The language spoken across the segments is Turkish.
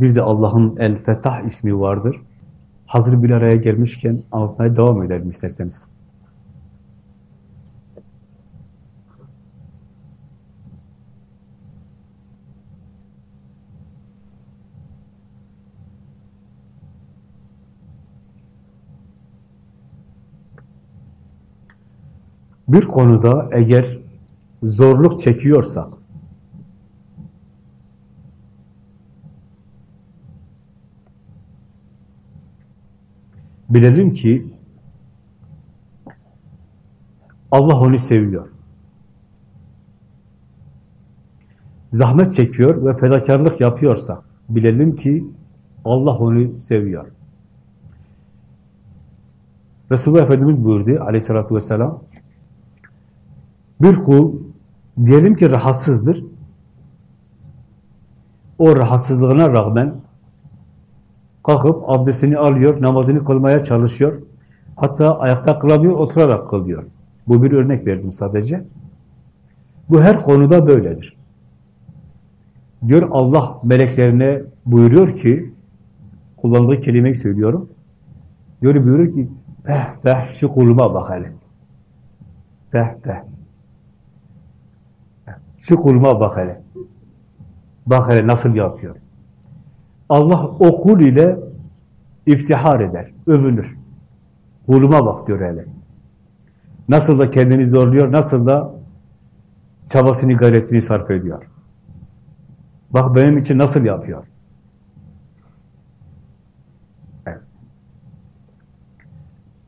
Bir de Allah'ın El-Fetah ismi vardır. Hazır bir araya gelmişken anlatmaya devam edelim isterseniz. Bir konuda eğer zorluk çekiyorsak, bilelim ki Allah onu seviyor. Zahmet çekiyor ve fedakarlık yapıyorsa bilelim ki Allah onu seviyor. Resulullah Efendimiz buyurdu aleyhissalatü vesselam bir kul diyelim ki rahatsızdır. O rahatsızlığına rağmen kalkıp abdestini alıyor, namazını kılmaya çalışıyor. Hatta ayakta kılamıyor, oturarak kılıyor. Bu bir örnek verdim sadece. Bu her konuda böyledir. Diyor Allah meleklerine buyuruyor ki, kullandığı kelimeyi söylüyorum. Diyor buyuruyor ki, peh peh şu kuluma bak hele. Peh peh. Şu kuluma bak hele. Bak hele nasıl yapıyor. Allah o kul ile iftihar eder, övünür. Kuluma bak diyor hele. Nasıl da kendini zorluyor, nasıl da çabasını, gayretini sarf ediyor. Bak benim için nasıl yapıyor. Evet.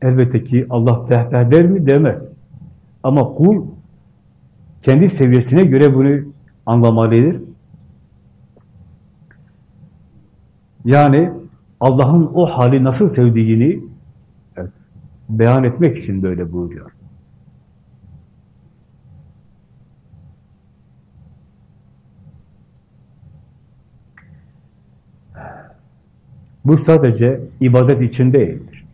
Elbette ki Allah pehpeh der mi? Demez. Ama kul kendi seviyesine göre bunu anlamalıdır. Yani Allah'ın o hali nasıl sevdiğini evet, beyan etmek için böyle buyuruyor. Bu sadece ibadet için değildir.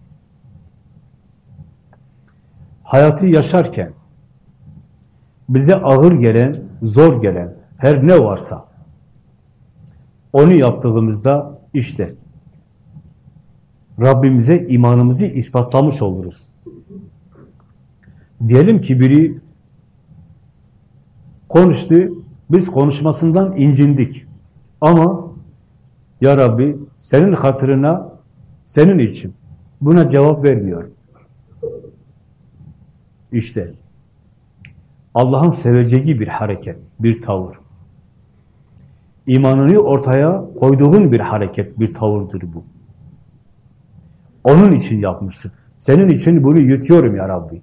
Hayatı yaşarken bize ağır gelen, zor gelen her ne varsa onu yaptığımızda işte Rabbimize imanımızı ispatlamış oluruz. Diyelim ki biri konuştu, biz konuşmasından incindik. Ama ya Rabbi senin hatırına, senin için buna cevap vermiyor. İşte Allah'ın seveceği bir hareket, bir tavır. İmanını ortaya koyduğun bir hareket, bir tavırdır bu. Onun için yapmışsın. Senin için bunu yutuyorum ya Rabbi.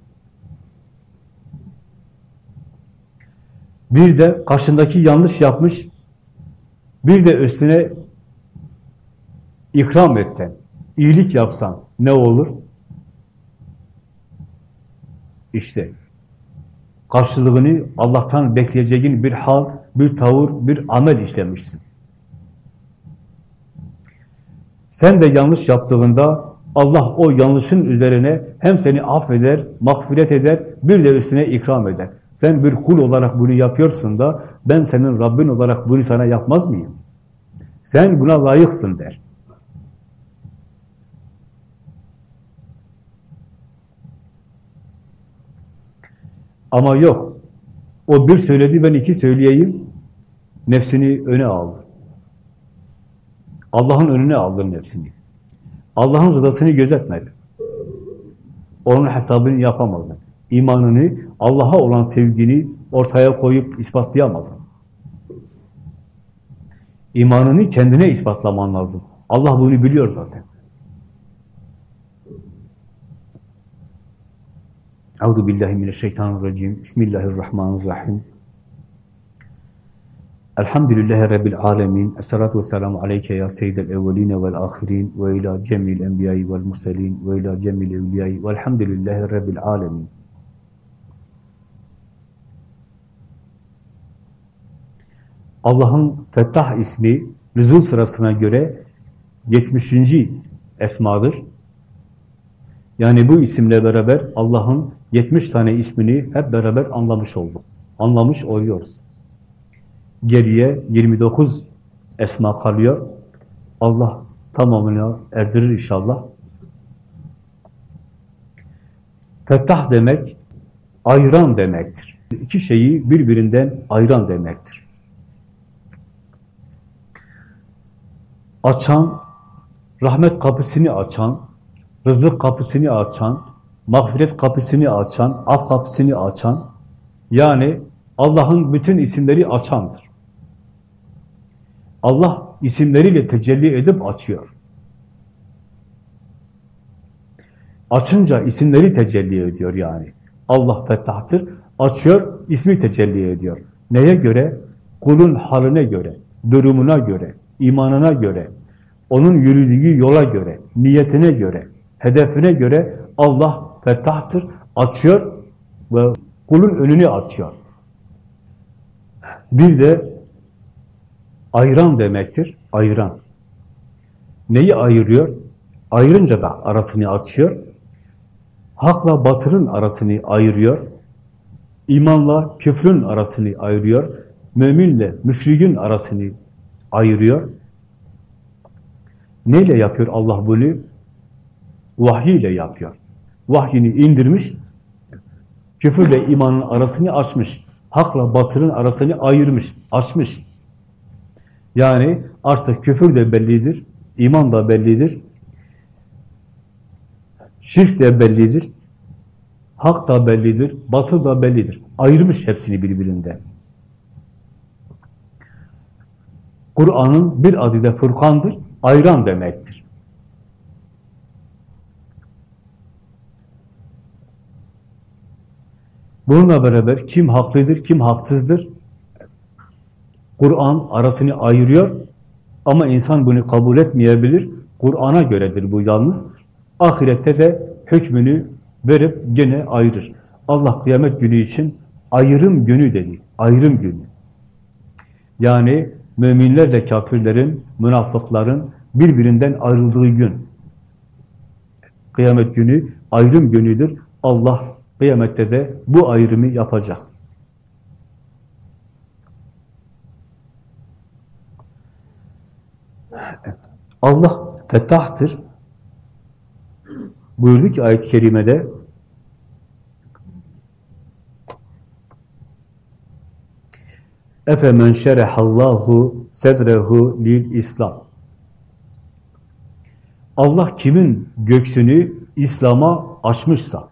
Bir de karşındaki yanlış yapmış, bir de üstüne ikram etsen, iyilik yapsan ne olur? İşte karşılığını Allah'tan bekleyeceğin bir hal, bir tavır, bir amel işlemişsin. Sen de yanlış yaptığında Allah o yanlışın üzerine hem seni affeder, mağfiret eder, bir de üstüne ikram eder. Sen bir kul olarak bunu yapıyorsun da ben senin Rabbin olarak bunu sana yapmaz mıyım? Sen buna layıksın der. Ama yok. O bir söyledi, ben iki söyleyeyim. Nefsini öne aldı. Allah'ın önüne aldın nefsini. Allah'ın rızasını gözetmedi. Onun hesabını yapamadın. İmanını, Allah'a olan sevgini ortaya koyup ispatlayamadın. İmanını kendine ispatlaman lazım. Allah bunu biliyor zaten. Euzu. Bismillahirrahmanirrahim. Elhamdülillahi rabbil alamin. Essalatu vesselamu aleyke ya seyyidel evvelin ve'l ahirin ve ila cemil enbiya'i ve'l murselin ve ila cemil evliya'i ve'lhamdülillahi rabbil alamin. Allah'ın Fettah ismi nüzul sırasına göre 70. esmadır. Yani bu isimle beraber Allah'ın 70 tane ismini hep beraber anlamış olduk. Anlamış oluyoruz. Geriye 29 esma kalıyor. Allah tamamını erdirir inşallah. Fettah demek, ayıran demektir. İki şeyi birbirinden ayıran demektir. Açan, rahmet kapısını açan, rızık kapısını açan, mağfiret kapısını açan, af kapısını açan, yani Allah'ın bütün isimleri açandır. Allah isimleriyle tecelli edip açıyor. Açınca isimleri tecelli ediyor yani. Allah fettahtır, açıyor, ismi tecelli ediyor. Neye göre? Kulun haline göre, durumuna göre, imanına göre, onun yürüdüğü yola göre, niyetine göre, hedefine göre Allah fettahtır, açıyor ve kulun önünü açıyor. Bir de ayıran demektir, ayıran. Neyi ayırıyor? Ayırınca da arasını açıyor. Hakla batırın arasını ayırıyor. İmanla küfrün arasını ayırıyor. Müminle müşrikin arasını ayırıyor. Neyle yapıyor Allah bunu? Vahiy ile yapıyor. Vahyini indirmiş, küfürle imanın arasını açmış. Hakla batırın arasını ayırmış, açmış. Yani artık küfür de bellidir, iman da bellidir, şirk de bellidir, hak da bellidir, batıl da bellidir. Ayırmış hepsini birbirinden. Kur'an'ın bir adı da Furkan'dır, ayıran demektir. Bununla beraber kim haklıdır, kim haksızdır? Kur'an arasını ayırıyor ama insan bunu kabul etmeyebilir. Kur'an'a göredir bu yalnız. Ahirette de hükmünü verip gene ayırır. Allah kıyamet günü için ayrım günü dedi. Ayrım günü. Yani müminlerle kafirlerin, münafıkların birbirinden ayrıldığı gün. Kıyamet günü ayrım günüdür. Allah kıyamette de bu ayrımı yapacak. Allah fettahtır. Buyurdu ki ayet-i kerimede Efe men şerehallahu sedrehu lil İslam. Allah kimin göksünü İslam'a açmışsa,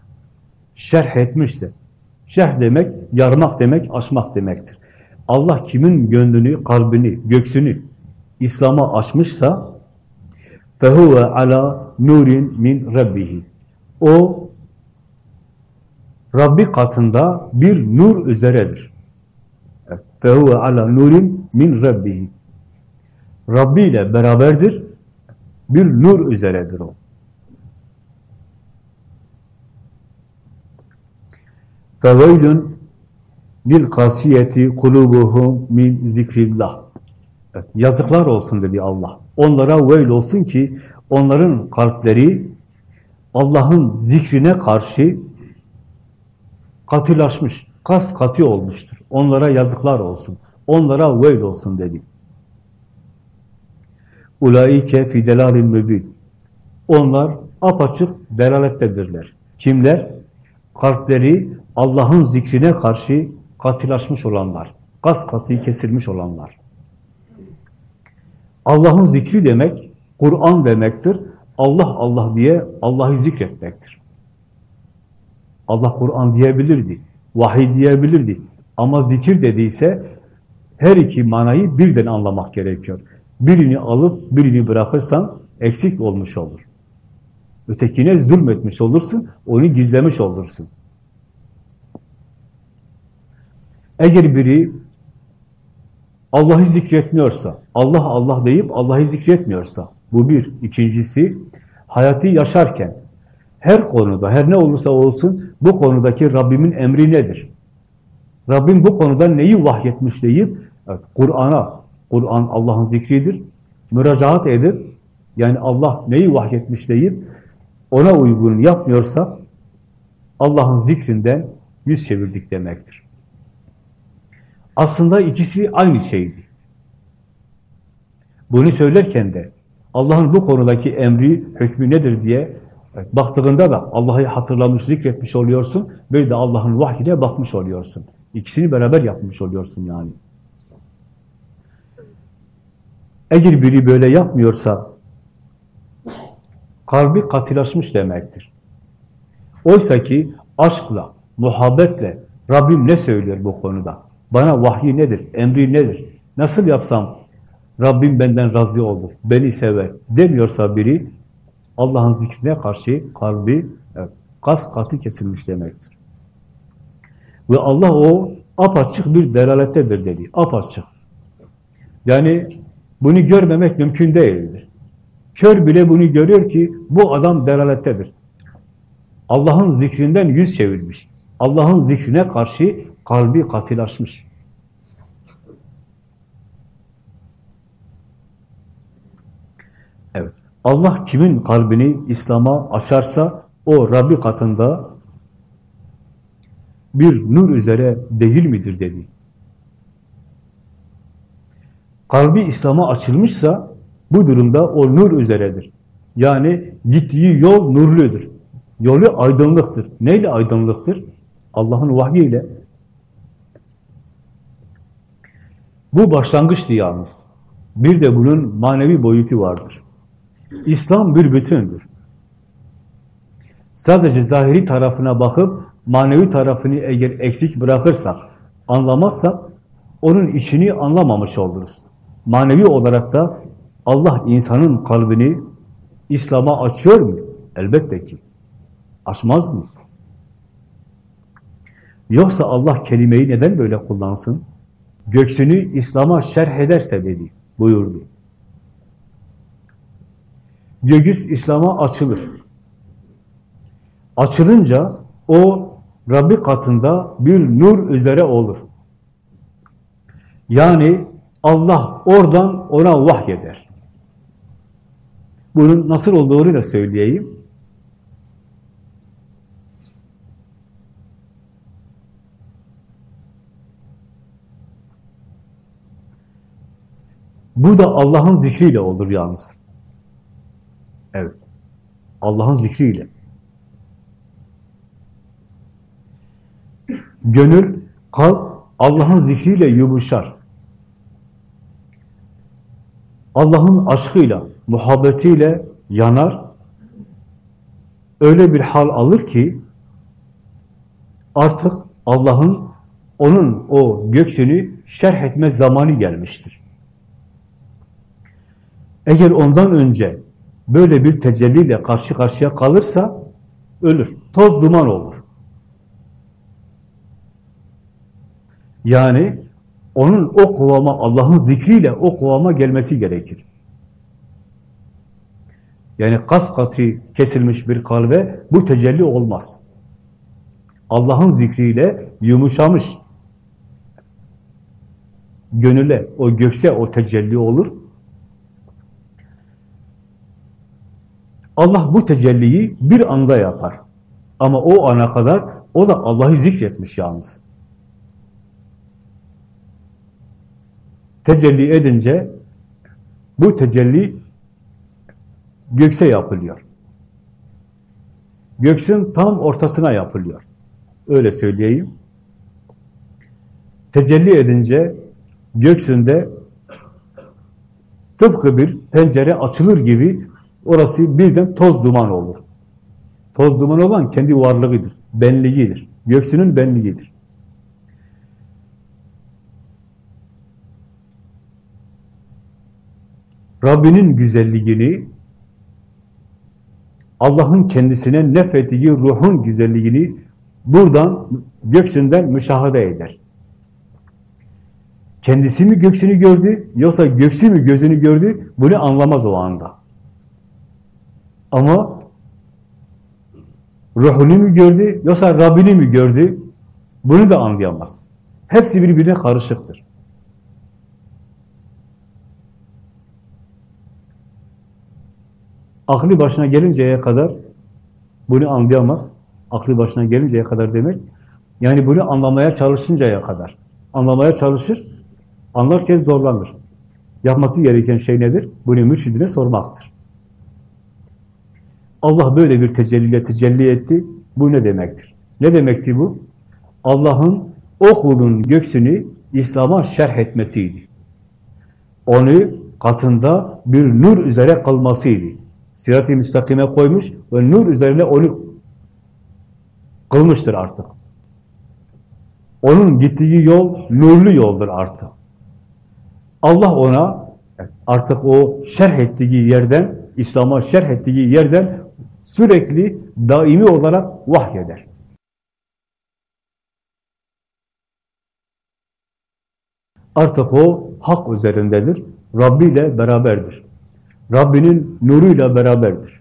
şerh etmişse, şerh demek, yarmak demek, açmak demektir. Allah kimin gönlünü, kalbini, göksünü İslam'a açmışsa fehuve ala nurin min rabbihi. O Rabbi katında bir nur üzeredir. Fehuve ala nurin min rabbihi. Rabbi ile beraberdir. Bir nur üzeredir o. Feveylün lil kasiyeti kulubuhum min zikrillah. Evet, yazıklar olsun dedi Allah. Onlara veil olsun ki onların kalpleri Allah'ın zikrine karşı katılaşmış, kas katı olmuştur. Onlara yazıklar olsun. Onlara veil olsun dedi. Ulaike fidelalin mübin. Onlar apaçık delalettedirler. Kimler? Kalpleri Allah'ın zikrine karşı katılaşmış olanlar. Kas katı kesilmiş olanlar. Allah'ın zikri demek, Kur'an demektir. Allah Allah diye Allah'ı zikretmektir. Allah Kur'an diyebilirdi, vahiy diyebilirdi. Ama zikir dediyse her iki manayı birden anlamak gerekiyor. Birini alıp birini bırakırsan eksik olmuş olur. Ötekine zulmetmiş olursun, onu gizlemiş olursun. Eğer biri Allah'ı zikretmiyorsa, Allah Allah deyip Allah'ı zikretmiyorsa, bu bir. İkincisi, hayatı yaşarken, her konuda, her ne olursa olsun, bu konudaki Rabbimin emri nedir? Rabbim bu konuda neyi vahyetmiş deyip, evet, Kur'an'a, Kur'an Allah'ın zikridir, müracaat edip, yani Allah neyi vahyetmiş deyip, ona uygun yapmıyorsak, Allah'ın zikrinden yüz çevirdik demektir. Aslında ikisi aynı şeydi. Bunu söylerken de Allah'ın bu konudaki emri, hükmü nedir diye baktığında da Allah'ı hatırlamış, zikretmiş oluyorsun. Bir de Allah'ın vahyine bakmış oluyorsun. İkisini beraber yapmış oluyorsun yani. Eğer biri böyle yapmıyorsa kalbi katılaşmış demektir. Oysa ki aşkla, muhabbetle Rabbim ne söylüyor bu konuda? Bana vahyi nedir? Emri nedir? Nasıl yapsam Rabbim benden razı olur, beni sever demiyorsa biri Allah'ın zikrine karşı kalbi kas katı kesilmiş demektir. Ve Allah o apaçık bir delalettedir dedi. Apaçık. Yani bunu görmemek mümkün değildir. Kör bile bunu görüyor ki bu adam delalettedir. Allah'ın zikrinden yüz çevirmiş. Allah'ın zikrine karşı kalbi katılaşmış. Evet. Allah kimin kalbini İslam'a açarsa o Rabbi katında bir nur üzere değil midir dedi. Kalbi İslam'a açılmışsa bu durumda o nur üzeredir. Yani gittiği yol nurludur. Yolu aydınlıktır. Neyle aydınlıktır? Allah'ın vahyiyle. Bu başlangıçtı yalnız. Bir de bunun manevi boyutu vardır. İslam bir bütündür. Sadece zahiri tarafına bakıp manevi tarafını eğer eksik bırakırsak, anlamazsak onun içini anlamamış oluruz. Manevi olarak da Allah insanın kalbini İslam'a açıyor mu? Elbette ki. Açmaz mı? Yoksa Allah kelimeyi neden böyle kullansın? Göksünü İslam'a şerh ederse dedi, buyurdu. Göğüs İslam'a açılır. Açılınca o Rabbi katında bir nur üzere olur. Yani Allah oradan ona vahyeder. Bunun nasıl olduğunu da söyleyeyim. Bu da Allah'ın zikriyle olur yalnız. Evet. Allah'ın zikriyle. Gönül, kalp Allah'ın zikriyle yumuşar. Allah'ın aşkıyla, muhabbetiyle yanar. Öyle bir hal alır ki artık Allah'ın onun o göksünü şerh etme zamanı gelmiştir. Eğer ondan önce böyle bir tecelliyle karşı karşıya kalırsa ölür. Toz duman olur. Yani onun o kıvama, Allah'ın zikriyle o kıvama gelmesi gerekir. Yani kas katı kesilmiş bir kalbe bu tecelli olmaz. Allah'ın zikriyle yumuşamış gönüle, o gökse o tecelli olur. Allah bu tecelliyi bir anda yapar. Ama o ana kadar o da Allah'ı zikretmiş yalnız. Tecelli edince bu tecelli gökse yapılıyor. Göksün tam ortasına yapılıyor. Öyle söyleyeyim. Tecelli edince göksünde tıpkı bir pencere açılır gibi orası birden toz duman olur. Toz duman olan kendi varlığıdır, benliğidir. Göksünün benliğidir. Rabbinin güzelliğini, Allah'ın kendisine nefettiği ruhun güzelliğini buradan, göksünden müşahede eder. Kendisi mi göksünü gördü, yoksa göksü mü gözünü gördü, bunu anlamaz o anda. Ama ruhunu mu gördü, yoksa Rabbini mi gördü, bunu da anlayamaz. Hepsi birbirine karışıktır. Aklı başına gelinceye kadar bunu anlayamaz. Aklı başına gelinceye kadar demek, yani bunu anlamaya çalışıncaya kadar. Anlamaya çalışır, anlarken zorlanır. Yapması gereken şey nedir? Bunu mürşidine sormaktır. Allah böyle bir tecelliyle tecelli etti. Bu ne demektir? Ne demekti bu? Allah'ın o kulun göksünü İslam'a şerh etmesiydi. Onu katında bir nur üzere kılmasıydı. Sirat-i müstakime koymuş ve nur üzerine onu kılmıştır artık. Onun gittiği yol nurlu yoldur artık. Allah ona artık o şerh ettiği yerden, İslam'a şerh ettiği yerden sürekli daimi olarak vahyeder. Artık o hak üzerindedir. Rabbi ile beraberdir. Rabbinin nuruyla beraberdir.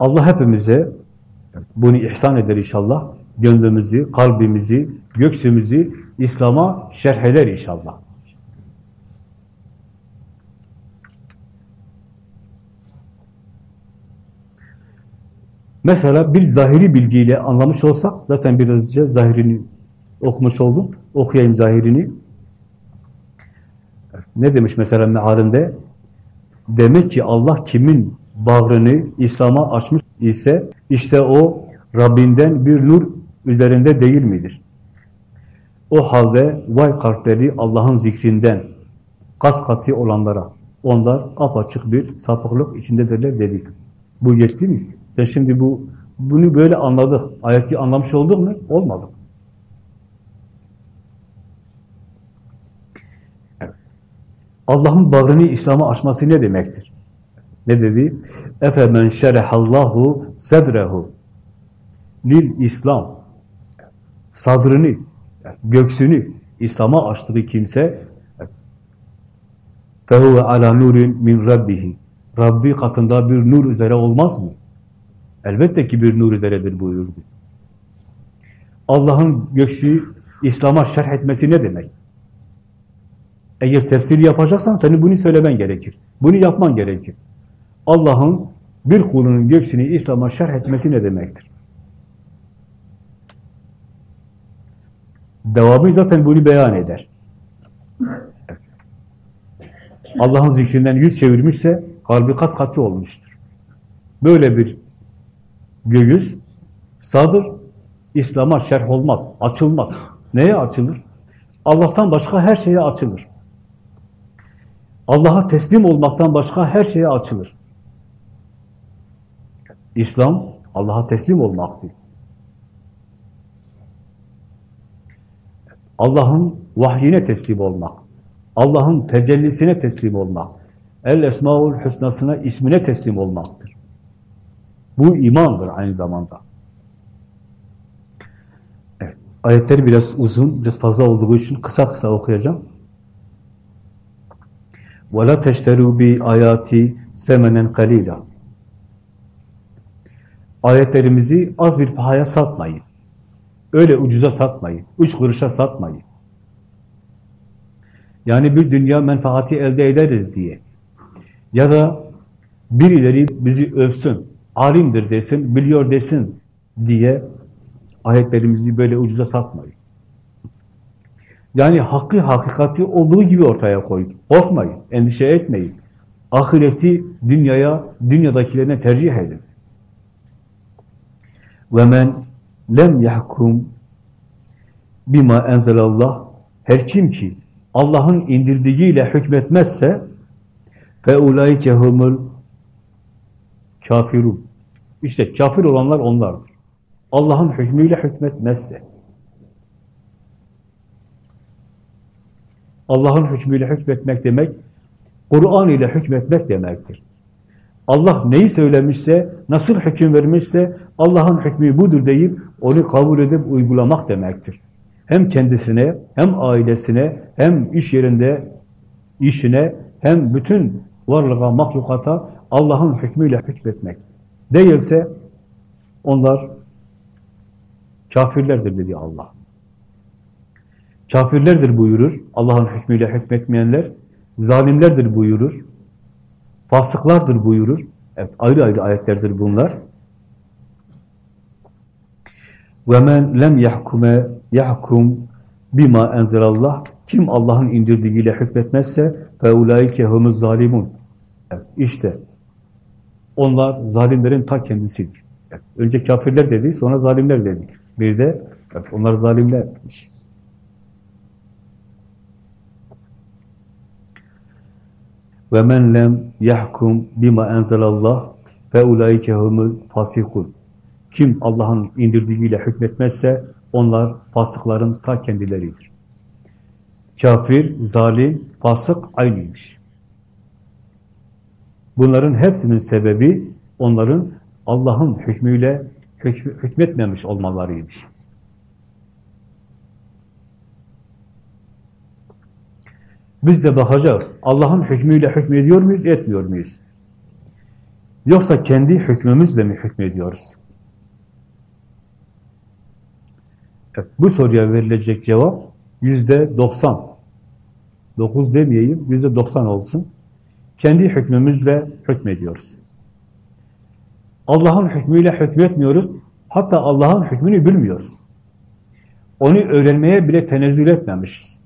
Allah hepimize bunu ihsan eder inşallah. Gönlümüzü, kalbimizi, göksümüzü İslam'a şerh eder inşallah. Mesela bir zahiri bilgiyle anlamış olsak, zaten birazca zahirini okumuş oldum, okuyayım zahirini. Ne demiş mesela mealinde? Demek ki Allah kimin bağrını İslam'a açmış ise, işte o Rabbinden bir nur üzerinde değil midir? O halde vay kalpleri Allah'ın zikrinden kas katı olanlara, onlar apaçık bir sapıklık içindedirler dedi. Bu yetti mi? Sen şimdi bu bunu böyle anladık. Ayeti anlamış olduk mu? Olmadık. Allah'ın bağrını İslam'a açması ne demektir? Ne dedi? Efe men şerehallahu sedrehu lil İslam sadrını, göksünü İslam'a açtığı kimse fehuve ala nurin min rabbihi Rabbi katında bir nur üzere olmaz mı? Elbette ki bir nur üzeredir buyurdu. Allah'ın göksü İslam'a şerh etmesi ne demek? Eğer tefsir yapacaksan senin bunu söylemen gerekir. Bunu yapman gerekir. Allah'ın bir kulunun göksünü İslam'a şerh etmesi ne demektir? Devamı zaten bunu beyan eder. Allah'ın zikrinden yüz çevirmişse kalbi kas katı olmuştur. Böyle bir göğüs sadır İslam'a şerh olmaz, açılmaz. Neye açılır? Allah'tan başka her şeye açılır. Allah'a teslim olmaktan başka her şeye açılır. İslam Allah'a teslim olmaktır. Allah'ın vahyine teslim olmak, Allah'ın tecellisine teslim olmak, El Esmaül Hüsna'sına, ismine teslim olmaktır. Bu imandır aynı zamanda. Evet, ayetleri biraz uzun, biraz fazla olduğu için kısa kısa okuyacağım. وَلَا تَشْتَرُوا بِآيَاتِ سَمَنًا قَلِيلًا Ayetlerimizi az bir pahaya satmayın. Öyle ucuza satmayın. Üç kuruşa satmayın. Yani bir dünya menfaati elde ederiz diye. Ya da birileri bizi övsün, alimdir desin, biliyor desin diye ayetlerimizi böyle ucuza satmayın. Yani hakkı hakikati olduğu gibi ortaya koyun. Korkmayın, endişe etmeyin. Ahireti dünyaya, dünyadakilerine tercih edin. Ve men lem yahkum bima enzelallah her kim ki Allah'ın indirdiğiyle hükmetmezse fe ulaike humul kafirun. İşte kafir olanlar onlardır. Allah'ın hükmüyle hükmetmezse. Allah'ın hükmüyle hükmetmek demek, Kur'an ile hükmetmek demektir. Allah neyi söylemişse, nasıl hüküm vermişse Allah'ın hükmü budur deyip onu kabul edip uygulamak demektir. Hem kendisine, hem ailesine, hem iş yerinde işine, hem bütün varlığa, mahlukata Allah'ın hükmüyle hükmetmek. Değilse onlar kafirlerdir dedi Allah. Kafirlerdir buyurur. Allah'ın hükmüyle hükmetmeyenler zalimlerdir buyurur fasıklardır buyurur. Evet, ayrı ayrı ayetlerdir bunlar. Ve men lem yahkume yahkum bima enzelallah Kim Allah'ın indirdiğiyle hükmetmezse فَاُولَٰئِكَ هُمُ الظَّالِمُونَ evet, İşte onlar zalimlerin ta kendisidir. Evet, önce kafirler dedi, sonra zalimler dedi. Bir de evet, onlar zalimlermiş. Ve men lem yahkum bima enzelallah fe ulaike humul fasikun. Kim Allah'ın indirdiğiyle hükmetmezse onlar fasıkların ta kendileridir. Kafir, zalim, fasık aynıymış. Bunların hepsinin sebebi onların Allah'ın hükmüyle hükmetmemiş olmalarıymış. Biz de bakacağız. Allah'ın hükmüyle hükmediyor muyuz, etmiyor muyuz? Yoksa kendi hükmümüzle mi hükmediyoruz? Evet, bu soruya verilecek cevap yüzde doksan. Dokuz demeyeyim, yüzde doksan olsun. Kendi hükmümüzle hükmediyoruz. Allah'ın hükmüyle hükmetmiyoruz. Hatta Allah'ın hükmünü bilmiyoruz. Onu öğrenmeye bile tenezzül etmemişiz.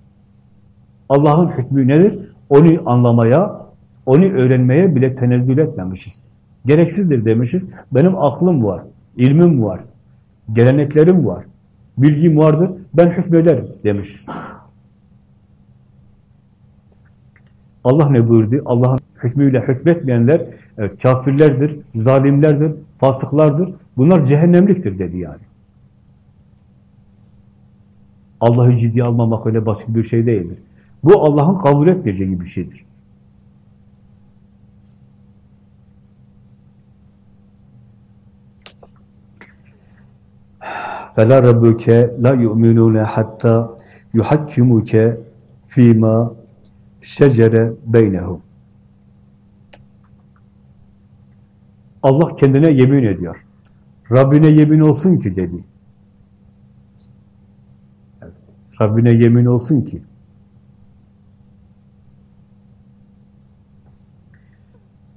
Allah'ın hükmü nedir? Onu anlamaya, onu öğrenmeye bile tenezzül etmemişiz. Gereksizdir demişiz. Benim aklım var, ilmim var, geleneklerim var, bilgim vardır, ben hükmederim demişiz. Allah ne buyurdu? Allah'ın hükmüyle hükmetmeyenler evet, kafirlerdir, zalimlerdir, fasıklardır. Bunlar cehennemliktir dedi yani. Allah'ı ciddiye almamak öyle basit bir şey değildir. Bu Allah'ın kabul etmeyeceği bir şeydir. فَلَا رَبُّكَ لَا يُؤْمِنُونَ حَتَّى يُحَكِّمُكَ ف۪ي مَا şecere beynehum. Allah kendine yemin ediyor. Rabbine yemin olsun ki dedi. Evet. Rabbine yemin olsun ki.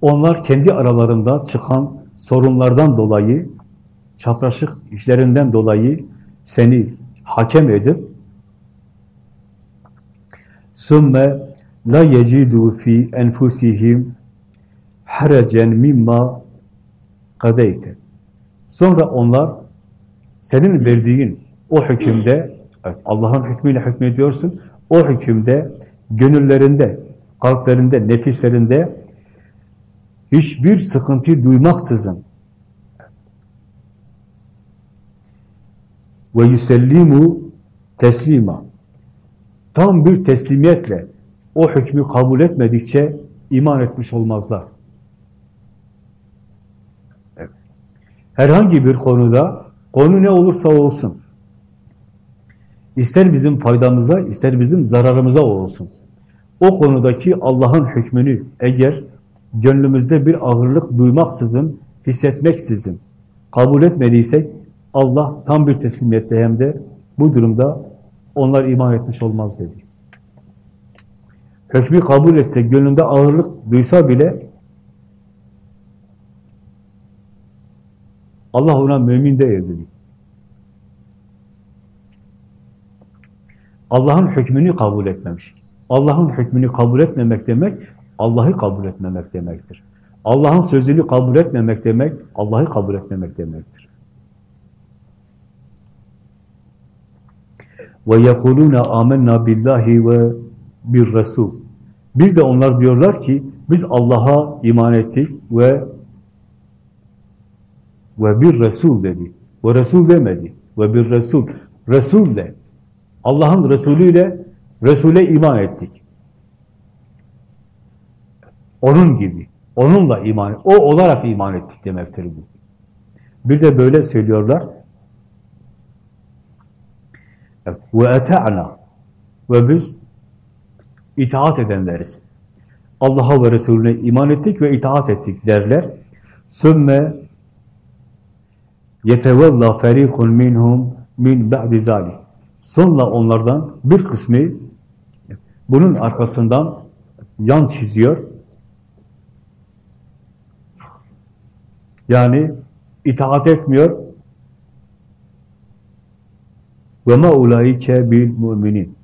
Onlar kendi aralarında çıkan sorunlardan dolayı, çapraşık işlerinden dolayı seni hakem edip sümme la yecidu fi enfusihim harecen mimma kadeyte. Sonra onlar senin verdiğin o hükümde evet, Allah'ın hükmüyle hükmediyorsun. O hükümde gönüllerinde, kalplerinde, nefislerinde hiçbir sıkıntı duymaksızın ve yüsellimu teslima tam bir teslimiyetle o hükmü kabul etmedikçe iman etmiş olmazlar. Herhangi bir konuda konu ne olursa olsun ister bizim faydamıza ister bizim zararımıza olsun. O konudaki Allah'ın hükmünü eğer gönlümüzde bir ağırlık duymaksızın, hissetmeksizin kabul etmediysek Allah tam bir teslimiyetle hem de bu durumda onlar iman etmiş olmaz dedi. Hükmü kabul etse, gönlünde ağırlık duysa bile Allah ona mümin değil dedi. Allah'ın hükmünü kabul etmemiş. Allah'ın hükmünü kabul etmemek demek, Allah'ı kabul etmemek demektir. Allah'ın sözünü kabul etmemek demek, Allah'ı kabul etmemek demektir. Amennâ billahi ve bir resul. Bir de onlar diyorlar ki biz Allah'a iman ettik ve ve bir resul dedi. Ve resul demedi. Ve bir resul. Resul de. Allah'ın Resulüyle Resul'e iman ettik. Onun gibi. Onunla iman, o olarak iman ettik demektir bu. Bir de böyle söylüyorlar. Ve eta'na ve biz itaat edenleriz. Allah'a ve Resulüne iman ettik ve itaat ettik derler. Sümme yetevella ferikun minhum min ba'di zalik. Sonra onlardan bir kısmı bunun arkasından yan çiziyor. Yani itaat etmiyor. Ve ma ulaike bil müminin.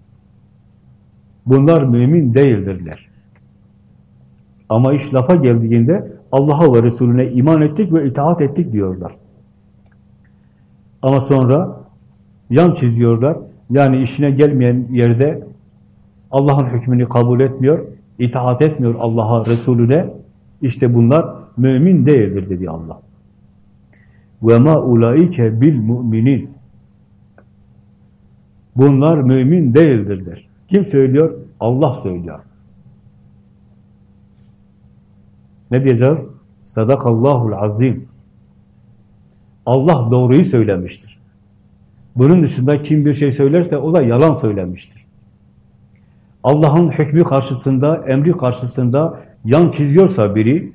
Bunlar mümin değildirler. Ama iş lafa geldiğinde Allah'a ve Resulüne iman ettik ve itaat ettik diyorlar. Ama sonra yan çiziyorlar. Yani işine gelmeyen yerde Allah'ın hükmünü kabul etmiyor, itaat etmiyor Allah'a, Resulüne. İşte bunlar mümin değildir dedi Allah. Ve ma ulaike bil müminin. Bunlar mümin değildirler. Kim söylüyor? Allah söylüyor. Ne diyeceğiz? Sadakallahul azim. Allah doğruyu söylemiştir. Bunun dışında kim bir şey söylerse o da yalan söylemiştir. Allah'ın hükmü karşısında, emri karşısında yan çiziyorsa biri,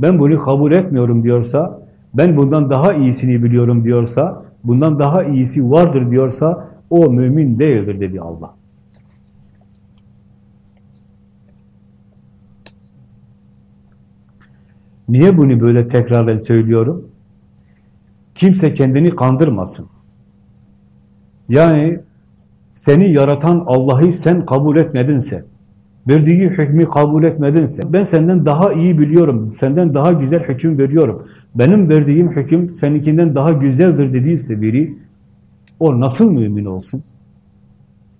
ben bunu kabul etmiyorum diyorsa, ben bundan daha iyisini biliyorum diyorsa, bundan daha iyisi vardır diyorsa, o mümin değildir dedi Allah. Niye bunu böyle tekrarla söylüyorum? Kimse kendini kandırmasın. Yani seni yaratan Allah'ı sen kabul etmedinse, verdiği hükmü kabul etmedinse, ben senden daha iyi biliyorum, senden daha güzel hüküm veriyorum, benim verdiğim hüküm seninkinden daha güzeldir dediyse biri, o nasıl mümin olsun?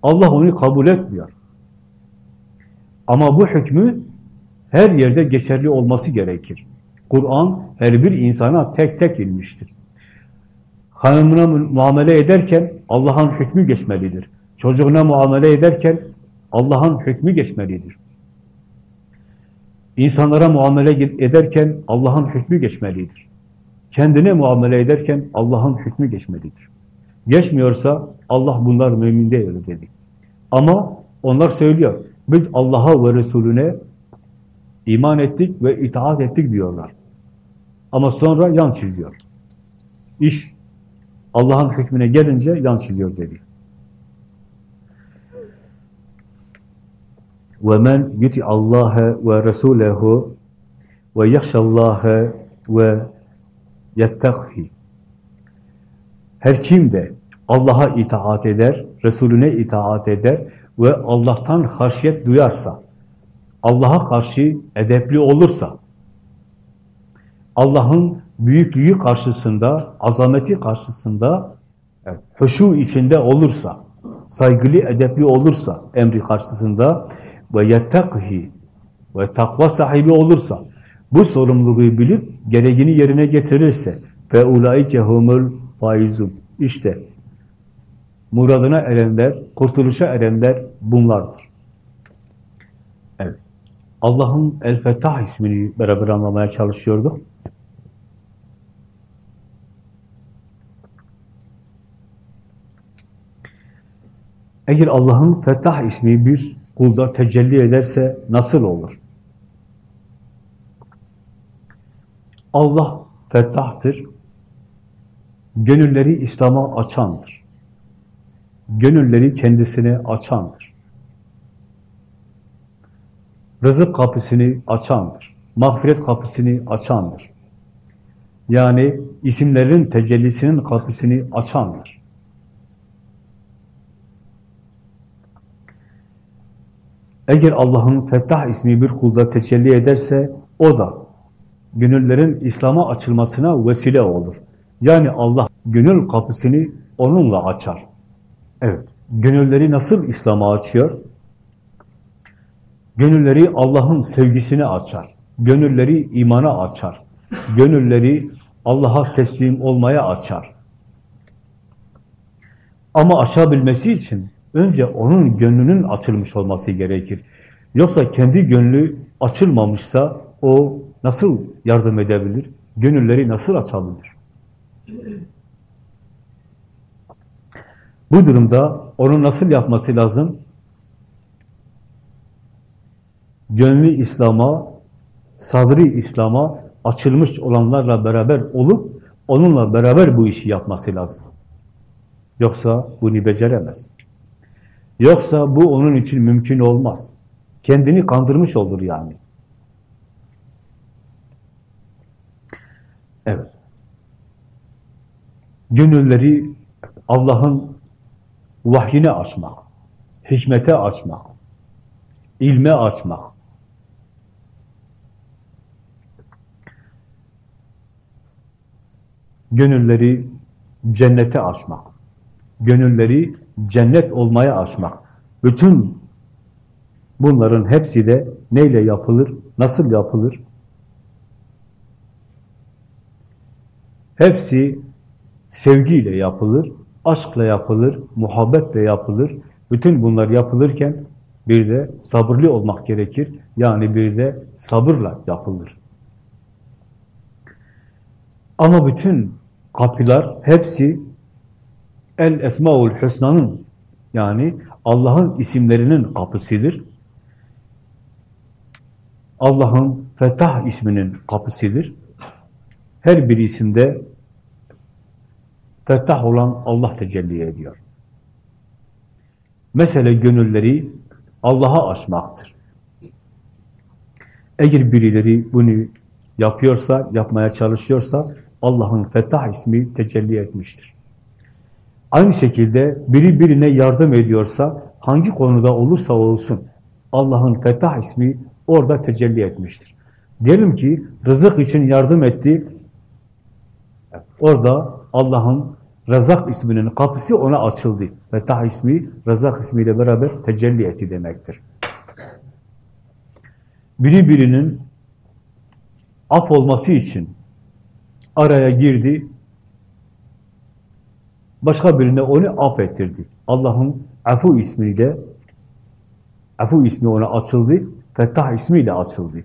Allah onu kabul etmiyor. Ama bu hükmü her yerde geçerli olması gerekir. Kur'an her bir insana tek tek inmiştir. Hanımına muamele ederken Allah'ın hükmü geçmelidir. Çocuğuna muamele ederken Allah'ın hükmü geçmelidir. İnsanlara muamele ederken Allah'ın hükmü geçmelidir. Kendine muamele ederken Allah'ın hükmü geçmelidir. Geçmiyorsa Allah bunlar mümin değildir dedi. Ama onlar söylüyor. Biz Allah'a ve Resulüne iman ettik ve itaat ettik diyorlar. Ama sonra yan çiziyor. İş Allah'ın hükmüne gelince yan çiziyor dedi. وَمَنْ يُتِعَ اللّٰهَ وَرَسُولَهُ وَيَخْشَ اللّٰهَ وَيَتَّقْهِ Her kim de Allah'a itaat eder, Resulüne itaat eder ve Allah'tan haşyet duyarsa, Allah'a karşı edepli olursa, Allah'ın büyüklüğü karşısında, azameti karşısında evet, huşu içinde olursa, saygılı, edepli olursa emri karşısında ve yettakhi ve takva sahibi olursa, bu sorumluluğu bilip gereğini yerine getirirse ve ulaike humul faizun. İşte muradına erenler, kurtuluşa erenler bunlardır. Evet. Allah'ın El-Fettah ismini beraber anlamaya çalışıyorduk. Eğer Allah'ın Fettah ismi bir kulda tecelli ederse nasıl olur? Allah Fettah'tır. Gönülleri İslam'a açandır. Gönülleri kendisine açandır. Rızık kapısını açandır. Mağfiret kapısını açandır. Yani isimlerin tecellisinin kapısını açandır. Eğer Allah'ın Fettah ismi bir kulda tecelli ederse o da gönüllerin İslam'a açılmasına vesile olur. Yani Allah gönül kapısını onunla açar. Evet, gönülleri nasıl İslam'a açıyor? Gönülleri Allah'ın sevgisini açar. Gönülleri imana açar. Gönülleri Allah'a teslim olmaya açar. Ama açabilmesi için Önce onun gönlünün açılmış olması gerekir. Yoksa kendi gönlü açılmamışsa o nasıl yardım edebilir? Gönülleri nasıl açabilir? Bu durumda onun nasıl yapması lazım? Gönlü İslam'a, sadri İslam'a açılmış olanlarla beraber olup onunla beraber bu işi yapması lazım. Yoksa bunu beceremez. Yoksa bu onun için mümkün olmaz. Kendini kandırmış olur yani. Evet. Gönülleri Allah'ın vahyine açmak, hikmete açmak, ilme açmak. Gönülleri cennete açmak. Gönülleri cennet olmaya açmak. Bütün bunların hepsi de neyle yapılır, nasıl yapılır? Hepsi sevgiyle yapılır, aşkla yapılır, muhabbetle yapılır. Bütün bunlar yapılırken bir de sabırlı olmak gerekir. Yani bir de sabırla yapılır. Ama bütün kapılar hepsi El Esmaül Hüsna'nın yani Allah'ın isimlerinin kapısıdır. Allah'ın Fetah isminin kapısıdır. Her bir isimde Fettah olan Allah tecelli ediyor. Mesele gönülleri Allah'a açmaktır. Eğer birileri bunu yapıyorsa, yapmaya çalışıyorsa Allah'ın Fettah ismi tecelli etmiştir. Aynı şekilde biri birine yardım ediyorsa, hangi konuda olursa olsun Allah'ın Fettah ismi orada tecelli etmiştir. Diyelim ki rızık için yardım etti, orada Allah'ın Razak isminin kapısı ona açıldı. Fettah ismi, Razak ismiyle beraber tecelli etti demektir. Biri birinin af olması için araya girdi, başka birine onu affettirdi. Allah'ın Afu ismiyle Afu ismi ona açıldı, Fettah ismiyle açıldı.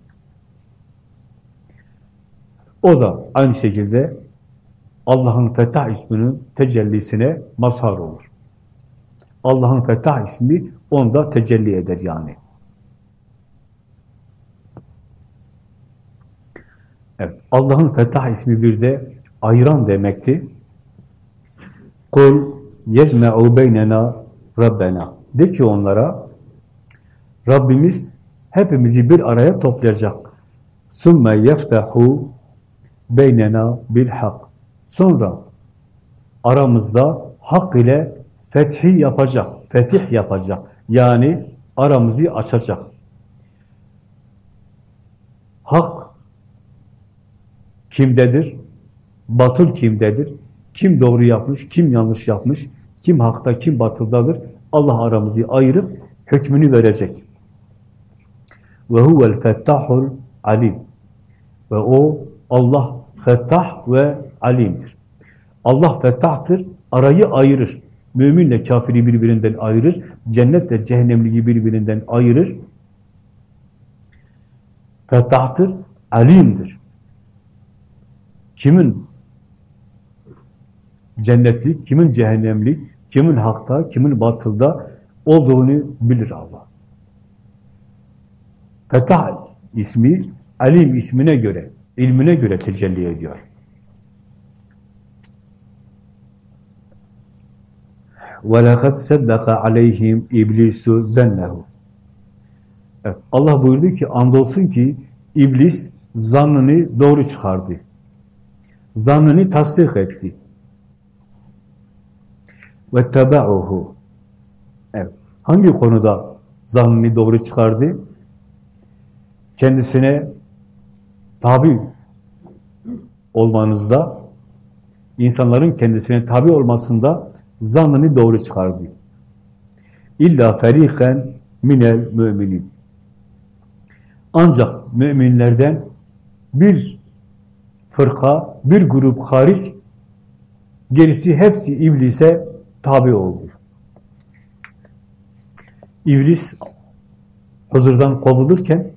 O da aynı şekilde Allah'ın Fettah isminin tecellisine mazhar olur. Allah'ın Fettah ismi onda tecelli eder yani. Evet, Allah'ın Fettah ismi bir de ayıran demekti. Kul yecme'u beynena Rabbena. De ki onlara, Rabbimiz hepimizi bir araya toplayacak. Sümme yeftehu beynena bil hak. Sonra aramızda hak ile fethi yapacak, fetih yapacak. Yani aramızı açacak. Hak kimdedir? Batıl kimdedir? Kim doğru yapmış, kim yanlış yapmış, kim hakta, kim batıldadır? Allah aramızı ayırıp hükmünü verecek. Ve huvel fettahul alim. Ve o Allah fettah ve alimdir. Allah fettahtır, arayı ayırır. Müminle kafiri birbirinden ayırır, cennetle cehennemliyi birbirinden ayırır. Fettahtır, alimdir. Kimin cennetlik, kimin cehennemlik, kimin hakta, kimin batılda olduğunu bilir Allah. Fetah ismi, alim ismine göre, ilmine göre tecelli ediyor. وَلَقَدْ سَدَّقَ عَلَيْهِمْ اِبْلِسُ زَنَّهُ Evet, Allah buyurdu ki, andolsun ki iblis zannını doğru çıkardı. Zannını tasdik etti. ve tebauhu. Evet. Hangi konuda zammini doğru çıkardı? Kendisine tabi olmanızda, insanların kendisine tabi olmasında zannını doğru çıkardı. İlla ferihen minel müminin. Ancak müminlerden bir fırka, bir grup hariç, gerisi hepsi iblise tabi oldu. İblis huzurdan kovulurken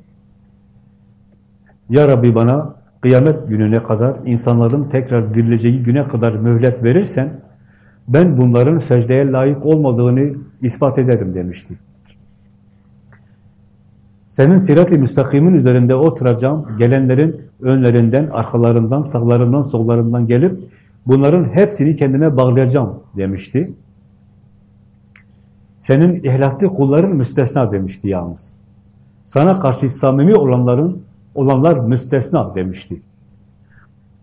Ya Rabbi bana kıyamet gününe kadar, insanların tekrar dirileceği güne kadar mühlet verirsen ben bunların secdeye layık olmadığını ispat ederim demişti. Senin sirat-i müstakimin üzerinde oturacağım, gelenlerin önlerinden, arkalarından, sağlarından, sollarından gelip bunların hepsini kendime bağlayacağım demişti. Senin ihlaslı kulların müstesna demişti yalnız. Sana karşı samimi olanların olanlar müstesna demişti.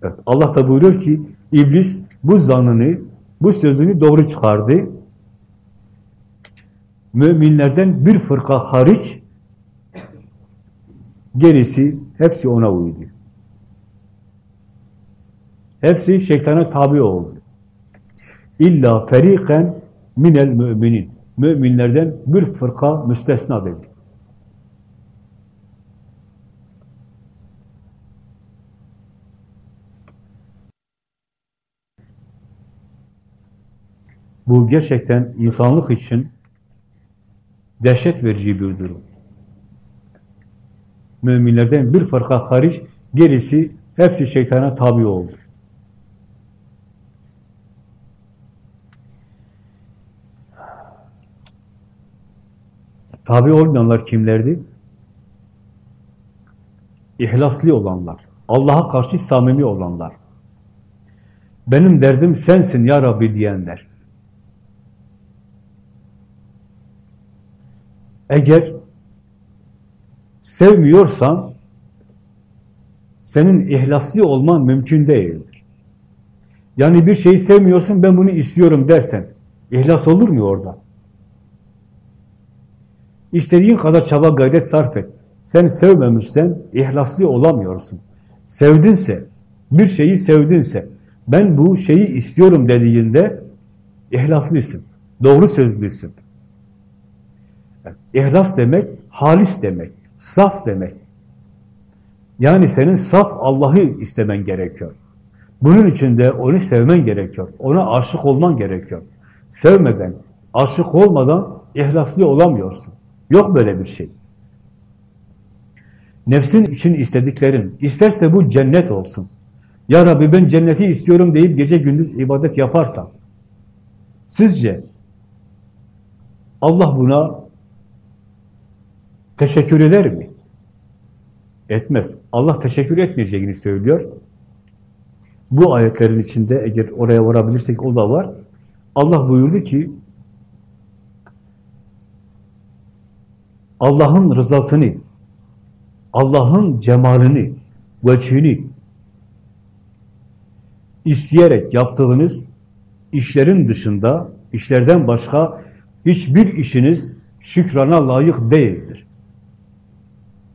Evet, Allah da buyuruyor ki iblis bu zannını bu sözünü doğru çıkardı. Müminlerden bir fırka hariç Gerisi hepsi ona uydu. Hepsi şeytana tabi oldu. İlla feriken minel müminin. Müminlerden bir fırka müstesna dedi. Bu gerçekten insanlık için dehşet verici bir durum. Müminlerden bir farka hariç, gerisi hepsi şeytana tabi oldu. Tabi olmayanlar kimlerdi? İhlaslı olanlar, Allah'a karşı samimi olanlar. Benim derdim sensin ya Rabbi diyenler. Eğer sevmiyorsan senin ihlaslı olman mümkün değildir. Yani bir şeyi sevmiyorsun, ben bunu istiyorum dersen, ihlas olur mu orada? İstediğin kadar çaba gayret sarf et. Sen sevmemişsen ihlaslı olamıyorsun. Sevdinse, bir şeyi sevdinse, ben bu şeyi istiyorum dediğinde ihlaslısın, doğru sözlüsün. Evet, ihlas demek, halis demek, saf demek. Yani senin saf Allah'ı istemen gerekiyor. Bunun için de onu sevmen gerekiyor. Ona aşık olman gerekiyor. Sevmeden, aşık olmadan ihlaslı olamıyorsun. Yok böyle bir şey. Nefsin için istediklerin, isterse bu cennet olsun. Ya Rabbi ben cenneti istiyorum deyip gece gündüz ibadet yaparsan, sizce Allah buna teşekkür eder mi? Etmez. Allah teşekkür etmeyeceğini söylüyor. Bu ayetlerin içinde eğer oraya varabilirsek o da var. Allah buyurdu ki Allah'ın rızasını, Allah'ın cemalini, veçhini isteyerek yaptığınız işlerin dışında, işlerden başka hiçbir işiniz şükrana layık değildir.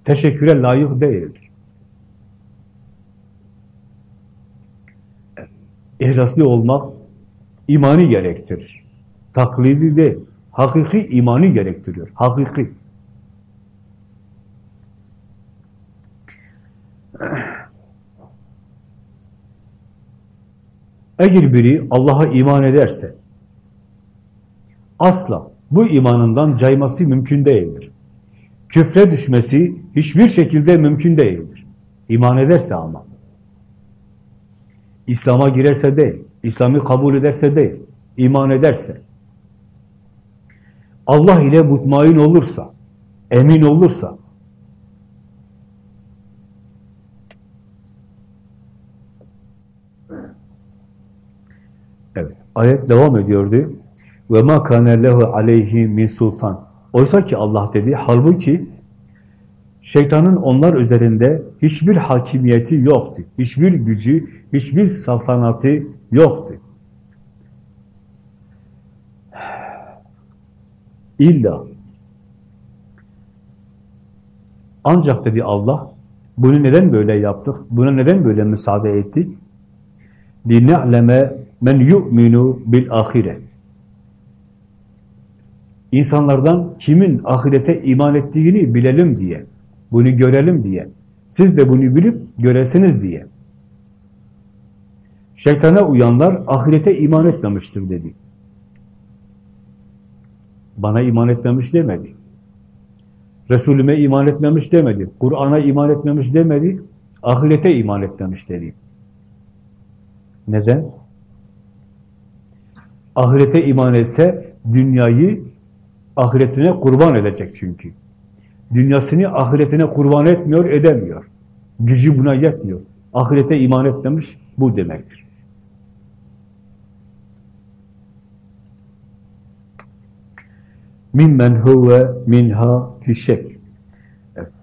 Teşekküre layık değildir. İhlaslı olmak imani gerektirir. Taklidi değil, hakiki imani gerektiriyor. Hakiki. Eğer biri Allah'a iman ederse asla bu imanından cayması mümkün değildir. Küfre düşmesi hiçbir şekilde mümkün değildir. İman ederse ama. İslam'a girerse değil, İslam'ı kabul ederse değil, iman ederse. Allah ile mutmain olursa, emin olursa, Evet, ayet devam ediyordu. Ve ma kana lehu aleyhi min sultan. Oysa ki Allah dedi, halbuki şeytanın onlar üzerinde hiçbir hakimiyeti yoktu. Hiçbir gücü, hiçbir saltanatı yoktu. İlla ancak dedi Allah, bunu neden böyle yaptık? Buna neden böyle müsaade ettik? لِنَعْلَمَ men yu'minu bil ahire. İnsanlardan kimin ahirete iman ettiğini bilelim diye, bunu görelim diye, siz de bunu bilip göresiniz diye. Şeytana uyanlar ahirete iman etmemiştir dedi. Bana iman etmemiş demedi. Resulüme iman etmemiş demedi. Kur'an'a iman etmemiş demedi. Ahirete iman etmemiş dedi. Neden? Ahirete iman etse dünyayı ahiretine kurban edecek çünkü. Dünyasını ahiretine kurban etmiyor, edemiyor. Gücü buna yetmiyor. Ahirete iman etmemiş bu demektir. Mimmen huve minha fişek. Evet.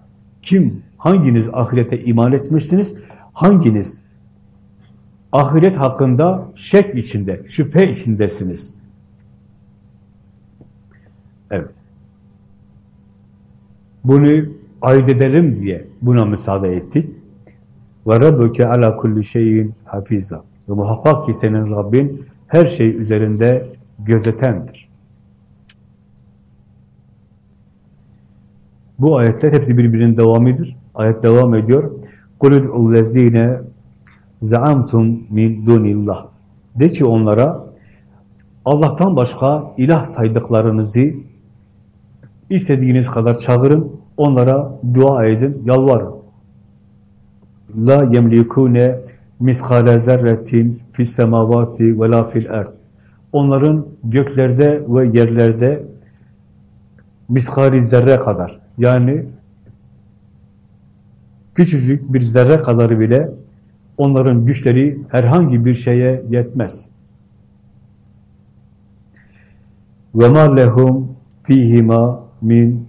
Kim, hanginiz ahirete iman etmişsiniz? Hanginiz ahiret hakkında şek içinde, şüphe içindesiniz. Evet. Bunu ayırt edelim diye buna müsaade ettik. Ve rabbuke ala kulli şeyin hafiza. Ve muhakkak ki senin Rabbin her şey üzerinde gözetendir. Bu ayetler hepsi birbirinin devamıdır. Ayet devam ediyor. قُلُدْعُ الَّذ۪ينَ zaamtum min dunillah. De ki onlara Allah'tan başka ilah saydıklarınızı istediğiniz kadar çağırın, onlara dua edin, yalvarın. La yemlikune miskale zerretin fis semavati ve la fil erd. Onların göklerde ve yerlerde miskali zerre kadar yani küçücük bir zerre kadarı bile onların güçleri herhangi bir şeye yetmez. Ma lehum fihima min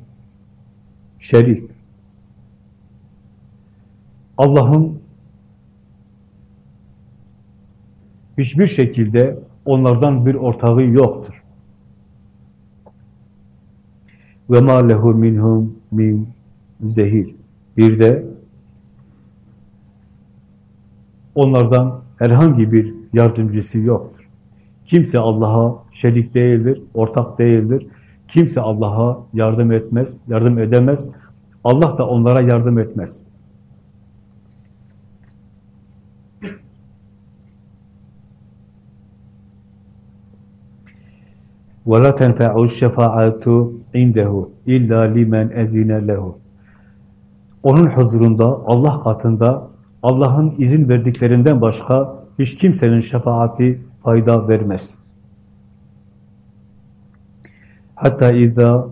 şerik. Allah'ın hiçbir şekilde onlardan bir ortağı yoktur. Ve ma lehu minhum min zehil. Bir de onlardan herhangi bir yardımcısı yoktur. Kimse Allah'a şerik değildir, ortak değildir. Kimse Allah'a yardım etmez, yardım edemez. Allah da onlara yardım etmez. وَلَا تَنْفَعُ الشَّفَاعَةُ عِنْدَهُ اِلَّا لِمَنْ اَذِينَ لَهُ Onun huzurunda, Allah katında, Allah'ın izin verdiklerinden başka hiç kimsenin şefaati fayda vermez. Hatta izâ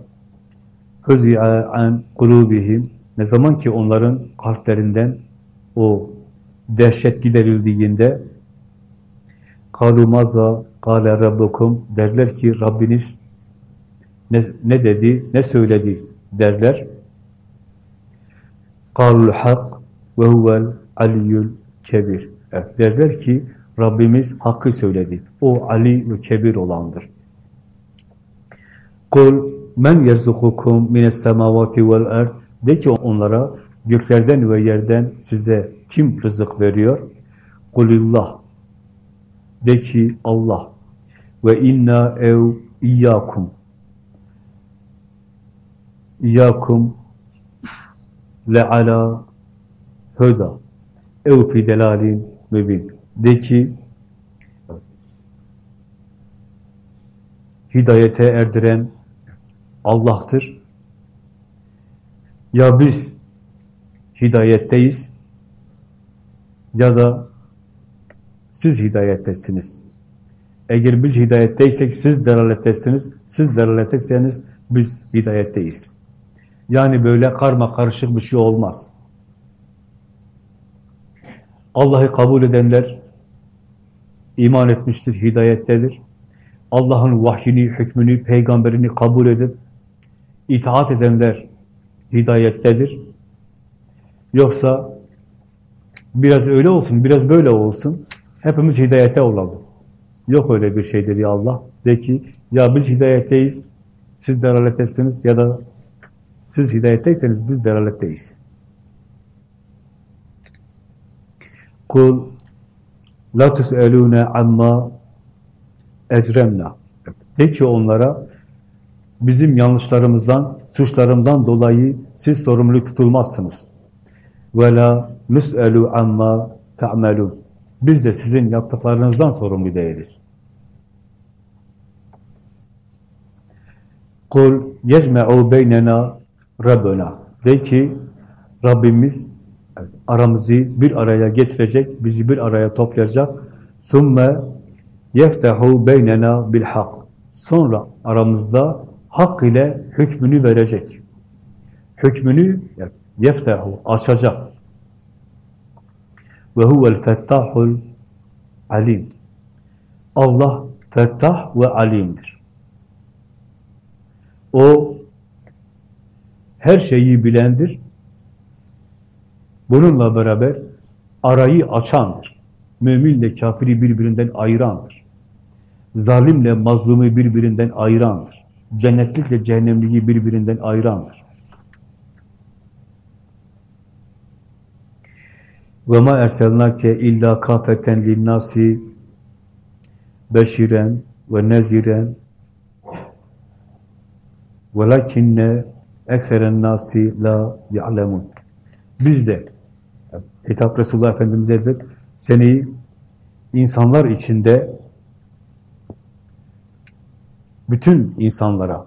fuzi'a an kulubihim ne zaman ki onların kalplerinden o dehşet giderildiğinde kalu maza kâle rabbukum derler ki Rabbiniz ne, ne dedi, ne söyledi derler. Kâlul hak ve huvel aliyyül kebir. Evet, derler ki Rabbimiz hakkı söyledi. O Ali ve kebir olandır. Kul men yerzukukum mines semavati vel erd de ki onlara göklerden ve yerden size kim rızık veriyor? Kulillah de ki Allah ve inna ev iyyakum iyyakum le ala höda ev fi delalin mübin de ki hidayete erdiren Allah'tır. Ya biz hidayetteyiz ya da siz hidayettesiniz. Eğer biz hidayetteysek siz delalettesiniz, siz delaletteseniz biz hidayetteyiz. Yani böyle karma karışık bir şey olmaz. Allah'ı kabul edenler iman etmiştir, hidayettedir. Allah'ın vahyini, hükmünü, peygamberini kabul edip itaat edenler hidayettedir. Yoksa biraz öyle olsun, biraz böyle olsun, hepimiz hidayette olalım. Yok öyle bir şey dedi Allah. De ki, ya biz hidayetteyiz, siz delalettesiniz ya da siz hidayetteyseniz biz delaletteyiz. Kul la tus'elûne amma ecremna. De ki onlara bizim yanlışlarımızdan, suçlarımdan dolayı siz sorumlu tutulmazsınız. Ve la nus'elu amma ta'melun. Biz de sizin yaptıklarınızdan sorumlu değiliz. Kul yecme'u beynena Rabbena. De ki Rabbimiz evet, aramızı bir araya getirecek, bizi bir araya toplayacak. Sümme yeftehu beynena bil hak. Sonra aramızda hak ile hükmünü verecek. Hükmünü yeftehu açacak. Ve huvel fettahul alim. Allah fettah ve alimdir. O her şeyi bilendir. Bununla beraber arayı açandır. Müminle kafiri birbirinden ayırandır. Zalimle mazlumu birbirinden ayırandır. Cennetlikle cehennemliği birbirinden ayırandır. Ve ma erselnake illa kafeten linnasi beşiren ve neziren velakinne ekseren nasi la ya'lemun. Biz de hitap Resulullah Efendimiz'edir. Seni insanlar içinde bütün insanlara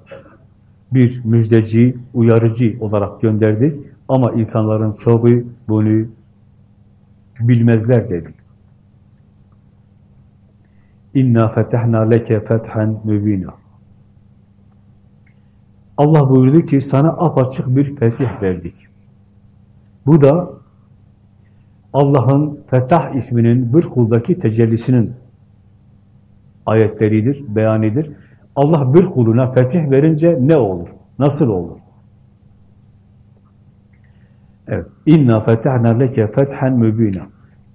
bir müjdeci, uyarıcı olarak gönderdik. Ama insanların çoğu bunu bilmezler dedi. İnna fetehna leke fethen mübina. Allah buyurdu ki sana apaçık bir fetih verdik. Bu da Allah'ın Fetah isminin bir kuldaki tecellisinin ayetleridir, beyanidir. Allah bir kuluna fetih verince ne olur? Nasıl olur? Evet. İnna fetihna leke fethen mübina.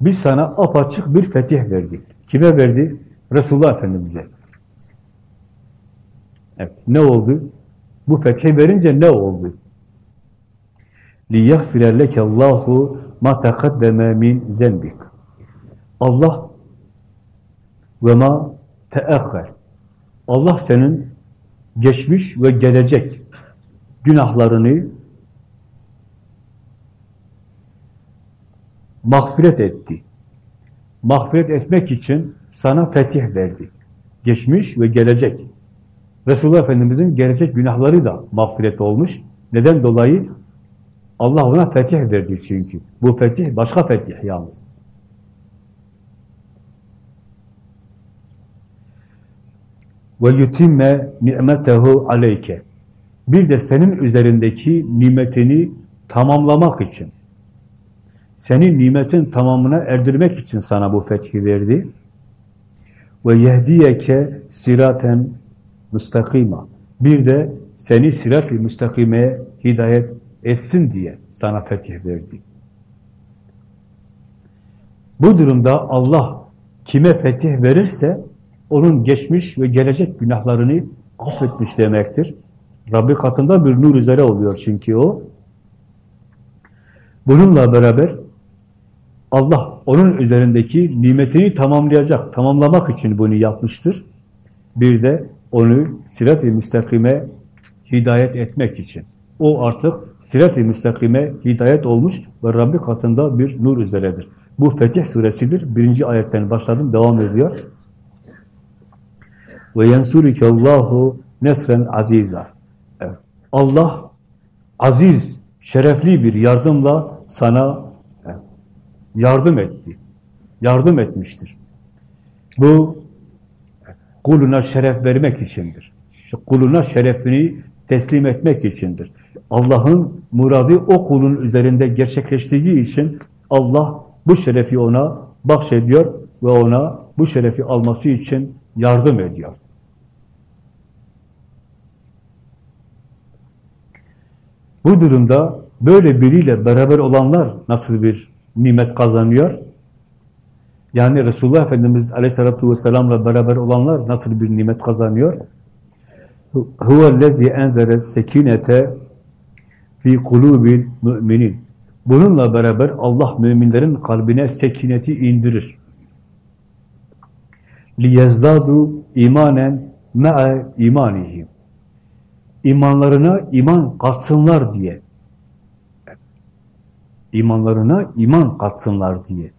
Biz sana apaçık bir fetih verdik. Kime verdi? Resulullah Efendimiz'e. Evet. Ne oldu? Bu fethi verince ne oldu? لِيَغْفِرَ لَكَ اللّٰهُ ma tekaddeme min zenbik. Allah ve ma teahher. Allah senin geçmiş ve gelecek günahlarını mağfiret etti. Mağfiret etmek için sana fetih verdi. Geçmiş ve gelecek. Resulullah Efendimiz'in gelecek günahları da mağfiret olmuş. Neden dolayı? Allah ona fetih verdi çünkü. Bu fetih başka fetih yalnız. ve yutimme ni'metehu aleyke. Bir de senin üzerindeki nimetini tamamlamak için, senin nimetin tamamına erdirmek için sana bu fethi verdi. Ve yehdiyeke siraten müstakima. Bir de seni sirat-i müstakimeye hidayet etsin diye sana fetih verdi. Bu durumda Allah kime fetih verirse onun geçmiş ve gelecek günahlarını affetmiş demektir. Rabbi katında bir nur üzere oluyor çünkü o. Bununla beraber Allah onun üzerindeki nimetini tamamlayacak, tamamlamak için bunu yapmıştır. Bir de onu sirat-i müstakime hidayet etmek için. O artık sirat-i müstakime hidayet olmuş ve Rabbi katında bir nur üzeredir. Bu Fetih suresidir. Birinci ayetten başladım, devam ediyor. Ve yensurukallahu nesren aziza. Allah aziz, şerefli bir yardımla sana yardım etti. Yardım etmiştir. Bu kuluna şeref vermek içindir. Kuluna şerefini teslim etmek içindir. Allah'ın muradı o kulun üzerinde gerçekleştiği için Allah bu şerefi ona bahşediyor ve ona bu şerefi alması için yardım ediyor. Bu durumda böyle biriyle beraber olanlar nasıl bir nimet kazanıyor? Yani Resulullah Efendimiz Aleyhisselatü Vesselam'la beraber olanlar nasıl bir nimet kazanıyor? Huvellezî enzere sekinete fi kulubil müminin. Bununla beraber Allah müminlerin kalbine sekineti indirir. liyezdadu imanen ma'a imanihim imanlarına iman katsınlar diye. İmanlarına iman katsınlar diye.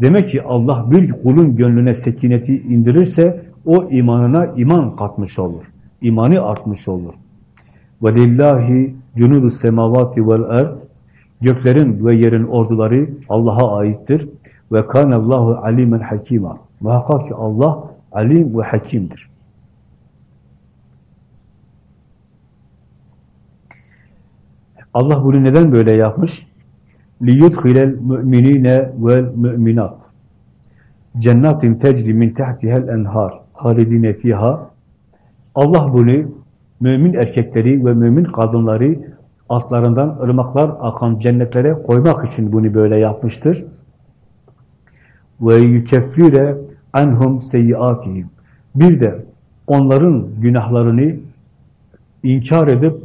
Demek ki Allah bir kulun gönlüne sekineti indirirse o imanına iman katmış olur. İmanı artmış olur. وَلِلَّهِ جُنُودُ السَّمَوَاتِ وَالْاَرْضِ Göklerin ve yerin orduları Allah'a aittir. Ve kan Allahu alimen hakima. Muhakkak ki Allah alim ve hakimdir. Allah bunu neden böyle yapmış? لِيُدْخِلَ الْمُؤْمِنِينَ وَالْمُؤْمِنَاتِ Cennetin tecri min tehtihel enhar halidine fiha Allah bunu mümin erkekleri ve mümin kadınları altlarından ırmaklar akan cennetlere koymak için bunu böyle yapmıştır. Ve yukeffire anhum seyyiatihim. Bir de onların günahlarını inkar edip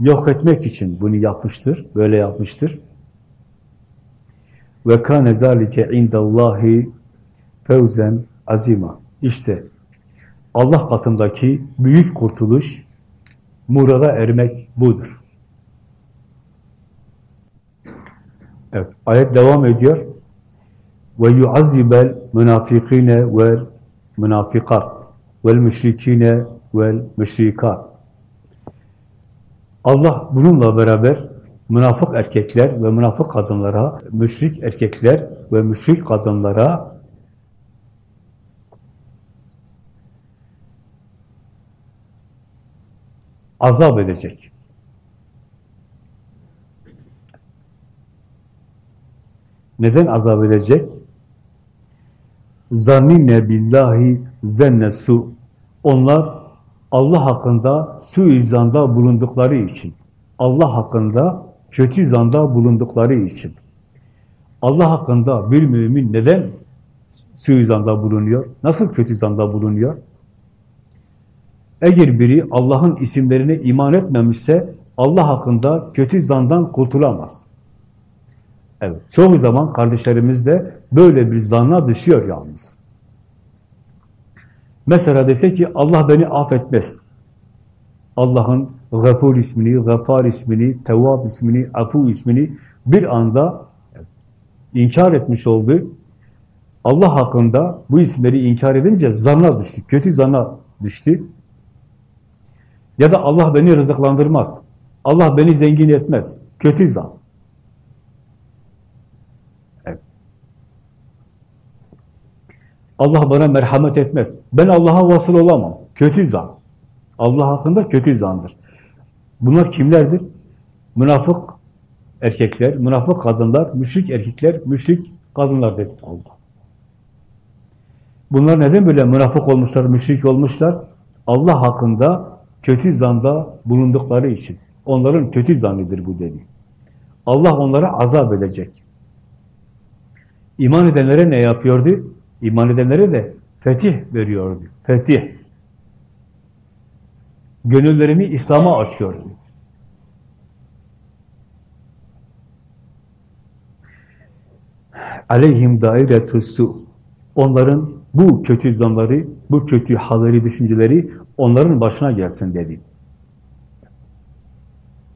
yok etmek için bunu yapmıştır, böyle yapmıştır. Ve kâne zâlike indallâhi fevzen azima. İşte Allah katındaki büyük kurtuluş, murada ermek budur. Evet, ayet devam ediyor. Ve yuazzibel münafikine ve münafikat vel müşrikine vel müşrikat. Allah bununla beraber münafık erkekler ve münafık kadınlara, müşrik erkekler ve müşrik kadınlara azap edecek. Neden azap edecek? Zanninne billahi zenne su. Onlar Allah hakkında suizanda bulundukları için, Allah hakkında kötü zanda bulundukları için. Allah hakkında bir mümin neden suizanda bulunuyor? Nasıl kötü zanda bulunuyor? Eğer biri Allah'ın isimlerine iman etmemişse Allah hakkında kötü zandan kurtulamaz. Evet, çoğu zaman kardeşlerimiz de böyle bir zanna düşüyor yalnız. Mesela dese ki Allah beni affetmez. Allah'ın Gafur ismini, Gafar ismini, Tevvab ismini, Afu ismini bir anda inkar etmiş oldu. Allah hakkında bu isimleri inkar edince zanna düştü, kötü zanna düştü. Ya da Allah beni rızıklandırmaz. Allah beni zengin etmez. Kötü zan. Evet. Allah bana merhamet etmez. Ben Allah'a vasıl olamam. Kötü zan. Allah hakkında kötü zandır. Bunlar kimlerdir? Münafık erkekler, münafık kadınlar, müşrik erkekler, müşrik kadınlar dedi Allah. Bunlar neden böyle münafık olmuşlar, müşrik olmuşlar? Allah hakkında kötü zanda bulundukları için. Onların kötü zannıdır bu dedi. Allah onlara azap edecek. İman edenlere ne yapıyordu? İman edenlere de fetih veriyordu. Fetih. Gönüllerini İslam'a açıyordu. Aleyhim dairetü su. Onların bu kötü zanları, bu kötü halleri, düşünceleri onların başına gelsin dedi.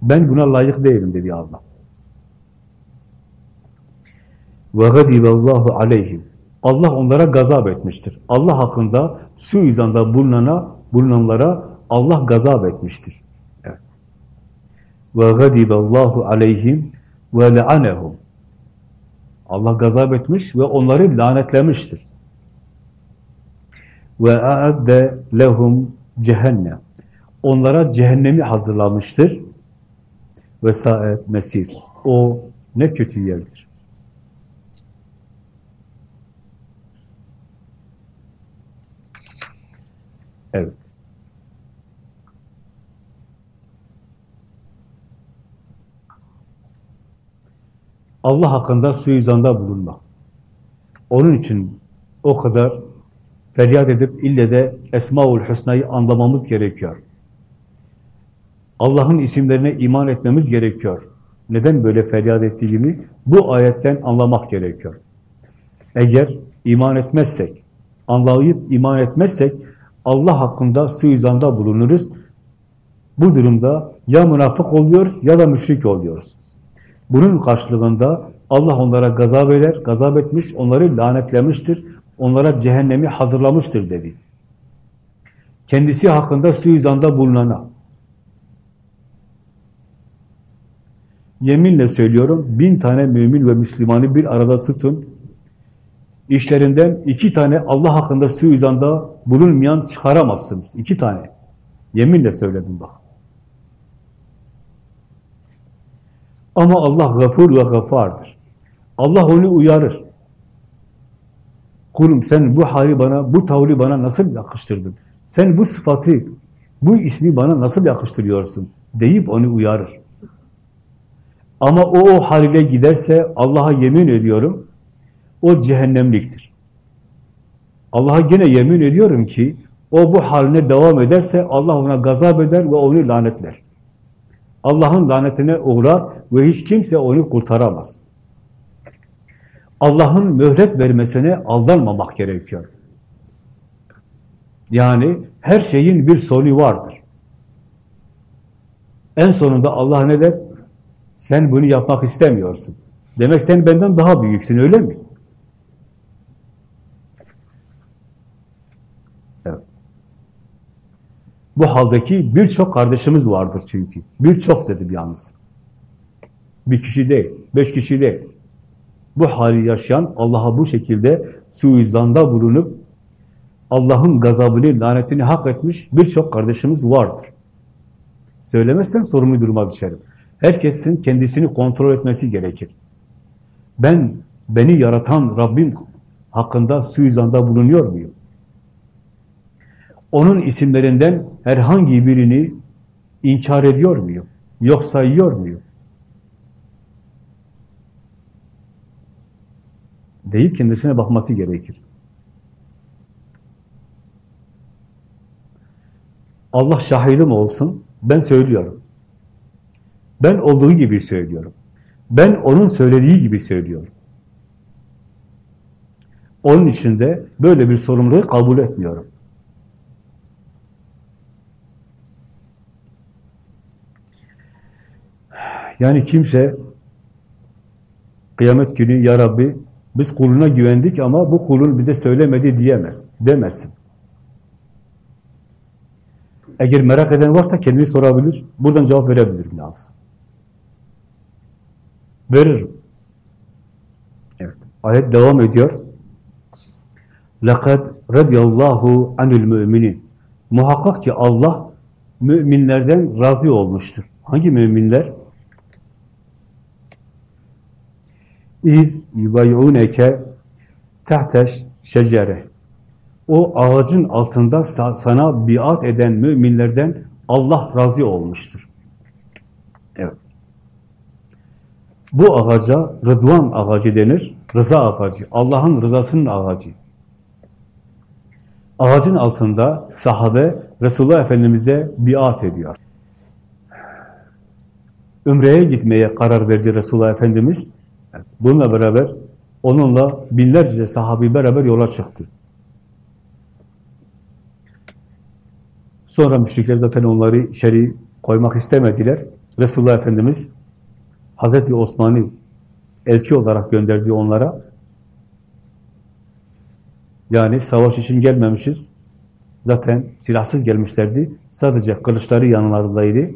Ben buna layık değilim dedi Allah. Ve gadiballahu aleyhim. Allah onlara gazap etmiştir. Allah hakkında suizanda bulunana, bulunanlara Allah gazap etmiştir. Evet. Ve gadiballahu aleyhim ve le'anehum. Allah gazap etmiş ve onları lanetlemiştir ve a'adde lehum cehennem. Onlara cehennemi hazırlamıştır. Ve saet mesir. O ne kötü yerdir. Evet. Allah hakkında suizanda bulunmak. Onun için o kadar feryat edip ille de Esmaül Hüsna'yı anlamamız gerekiyor. Allah'ın isimlerine iman etmemiz gerekiyor. Neden böyle feryat ettiğimi bu ayetten anlamak gerekiyor. Eğer iman etmezsek, anlayıp iman etmezsek Allah hakkında suizanda bulunuruz. Bu durumda ya münafık oluyoruz ya da müşrik oluyoruz. Bunun karşılığında Allah onlara gazap eder, gazap etmiş, onları lanetlemiştir, onlara cehennemi hazırlamıştır dedi. Kendisi hakkında suizanda bulunana. Yeminle söylüyorum, bin tane mümin ve Müslümanı bir arada tutun. İşlerinden iki tane Allah hakkında suizanda bulunmayan çıkaramazsınız. İki tane. Yeminle söyledim bak. Ama Allah gafur ve gafardır. Allah onu uyarır. Kulum sen bu hali bana, bu tavrı bana nasıl yakıştırdın? Sen bu sıfatı, bu ismi bana nasıl yakıştırıyorsun? Deyip onu uyarır. Ama o o haliyle giderse Allah'a yemin ediyorum, o cehennemliktir. Allah'a gene yemin ediyorum ki, o bu haline devam ederse Allah ona gazap eder ve onu lanetler. Allah'ın lanetine uğrar ve hiç kimse onu kurtaramaz. Allah'ın mühlet vermesine aldanmamak gerekiyor. Yani her şeyin bir sonu vardır. En sonunda Allah ne der? Sen bunu yapmak istemiyorsun. Demek sen benden daha büyüksün öyle mi? Evet. Bu haldeki birçok kardeşimiz vardır çünkü. Birçok dedim yalnız. Bir kişi değil, beş kişi değil. Bu hali yaşayan, Allah'a bu şekilde suizanda bulunup Allah'ın gazabını, lanetini hak etmiş birçok kardeşimiz vardır. Söylemezsem sorumlu duruma düşerim. Herkesin kendisini kontrol etmesi gerekir. Ben, beni yaratan Rabbim hakkında suizanda bulunuyor muyum? Onun isimlerinden herhangi birini inkar ediyor muyum? Yok sayıyor muyum? Deyip kendisine bakması gerekir. Allah şahidim olsun, ben söylüyorum. Ben olduğu gibi söylüyorum. Ben onun söylediği gibi söylüyorum. Onun için de böyle bir sorumluluğu kabul etmiyorum. Yani kimse kıyamet günü ya Rabbi biz kuluna güvendik ama bu kulun bize söylemedi diyemez, demesin. Eğer merak eden varsa kendini sorabilir, buradan cevap verebilirim yalnız. Veririm. Evet. Ayet devam ediyor. لَقَدْ رَدِيَ اللّٰهُ عَنُ الْمُؤْمِنِينَ Muhakkak ki Allah müminlerden razı olmuştur. Hangi müminler? İz yubayuneke tehteş şecere. O ağacın altında sana biat eden müminlerden Allah razı olmuştur. Evet. Bu ağaca Rıdvan ağacı denir. Rıza ağacı. Allah'ın rızasının ağacı. Ağacın altında sahabe Resulullah Efendimiz'e biat ediyor. Ümre'ye gitmeye karar verdi Resulullah Efendimiz. Bununla beraber onunla binlerce sahabi beraber yola çıktı. Sonra müşrikler zaten onları içeri koymak istemediler. Resulullah Efendimiz Hazreti Osman'ı elçi olarak gönderdi onlara. Yani savaş için gelmemişiz. Zaten silahsız gelmişlerdi. Sadece kılıçları yanlarındaydı.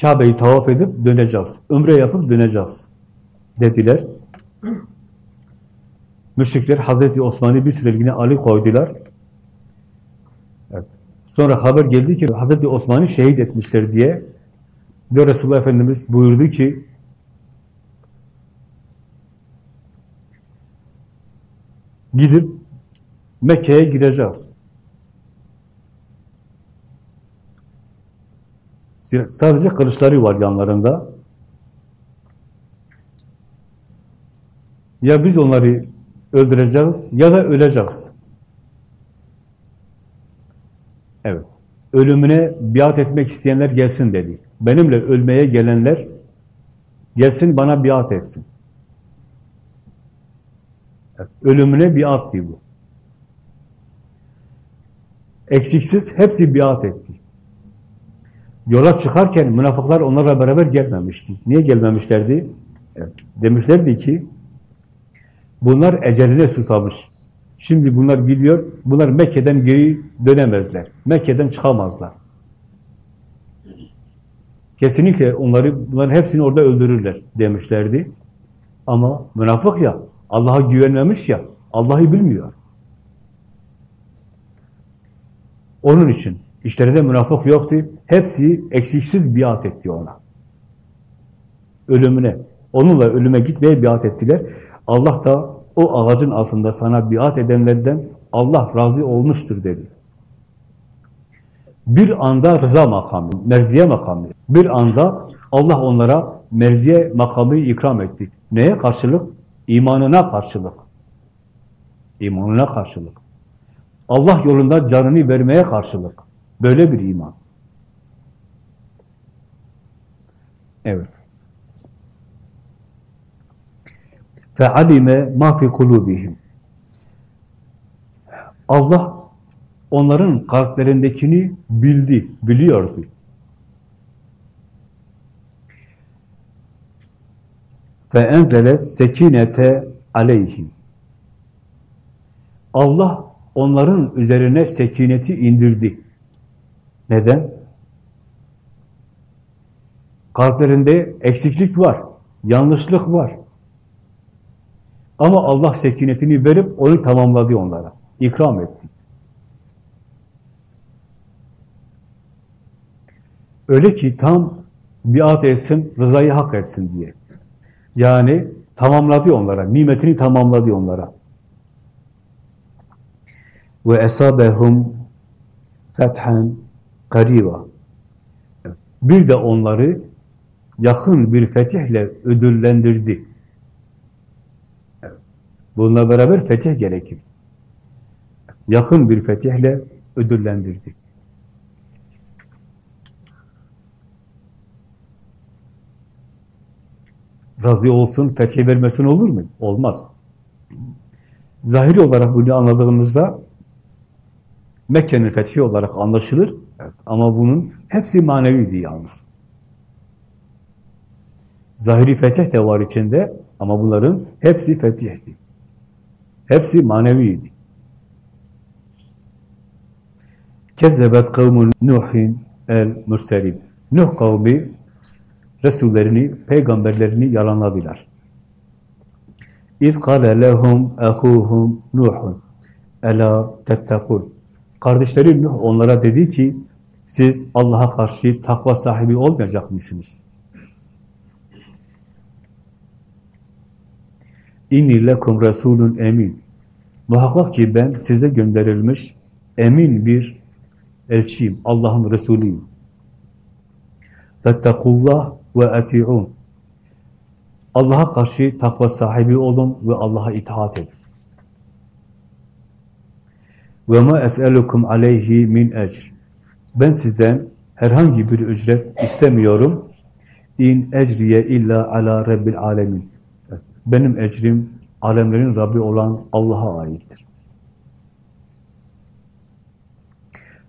Kabe'yi tavaf edip döneceğiz. Ömre yapıp döneceğiz. Dediler. Müşrikler Hazreti Osman'ı bir süreliğine Ali koydular. Evet. Sonra haber geldi ki Hazreti Osman'ı şehit etmişler diye diyor Resulullah Efendimiz buyurdu ki gidip Mekke'ye gireceğiz. Sadece kılıçları var yanlarında. Ya biz onları öldüreceğiz ya da öleceğiz. Evet. Ölümüne biat etmek isteyenler gelsin dedi. Benimle ölmeye gelenler gelsin bana biat etsin. Evet. Ölümüne biat diyor bu. Eksiksiz hepsi biat etti. Yola çıkarken münafıklar onlarla beraber gelmemişti. Niye gelmemişlerdi? Evet. Demişlerdi ki bunlar eceline susamış. Şimdi bunlar gidiyor, bunlar Mekke'den geri dönemezler. Mekke'den çıkamazlar. Kesinlikle onları, bunların hepsini orada öldürürler demişlerdi. Ama münafık ya, Allah'a güvenmemiş ya, Allah'ı bilmiyor. Onun için işlerinde münafık yoktu. Hepsi eksiksiz biat etti ona. Ölümüne. Onunla ölüme gitmeye biat ettiler. Allah da o ağacın altında sana biat edenlerden Allah razı olmuştur dedi. Bir anda rıza makamı, merziye makamı. Bir anda Allah onlara merziye makamı ikram etti. Neye karşılık? İmanına karşılık. İmanına karşılık. Allah yolunda canını vermeye karşılık. Böyle bir iman. Evet. فَعَلِمَ مَا فِي قُلُوبِهِمْ Allah onların kalplerindekini bildi, biliyordu. فَاَنْزَلَ sekinete aleyhim. Allah onların üzerine sekineti indirdi. Neden? Kalplerinde eksiklik var, yanlışlık var. Ama Allah sekinetini verip onu tamamladı onlara, ikram etti. Öyle ki tam biat etsin, rızayı hak etsin diye. Yani tamamladı onlara, nimetini tamamladı onlara. Ve esabehum kariba. Bir de onları yakın bir fetihle ödüllendirdi. Bununla beraber fetih gerekir. Yakın bir fetihle ödüllendirdi. razı olsun, fethi vermesin olur mu? Olmaz. Zahiri olarak bunu anladığımızda Mekke'nin fethi olarak anlaşılır. Evet, ama bunun hepsi maneviydi yalnız. Zahiri fetih de var içinde ama bunların hepsi fetihti. Hepsi maneviydi. Kezzebet kavmun Nuhin el mürselim. Nuh kavmi Resullerini, peygamberlerini yalanladılar. İz kâle lehum ehuhum Nuhun ela tettekûn. Kardeşleri Nuh onlara dedi ki, siz Allah'a karşı takva sahibi olmayacak mısınız? İnni lekum rasulun emin. Muhakkak ki ben size gönderilmiş emin bir elçiyim, Allah'ın Resulüyüm. Vettekullah ve eti'un. Allah'a karşı takva sahibi olun ve Allah'a itaat edin. Ve ma es'elukum aleyhi min ecr. Ben sizden herhangi bir ücret istemiyorum. İn ecriye illa ala rabbil alemin. Benim ecrim alemlerin Rabbi olan Allah'a aittir.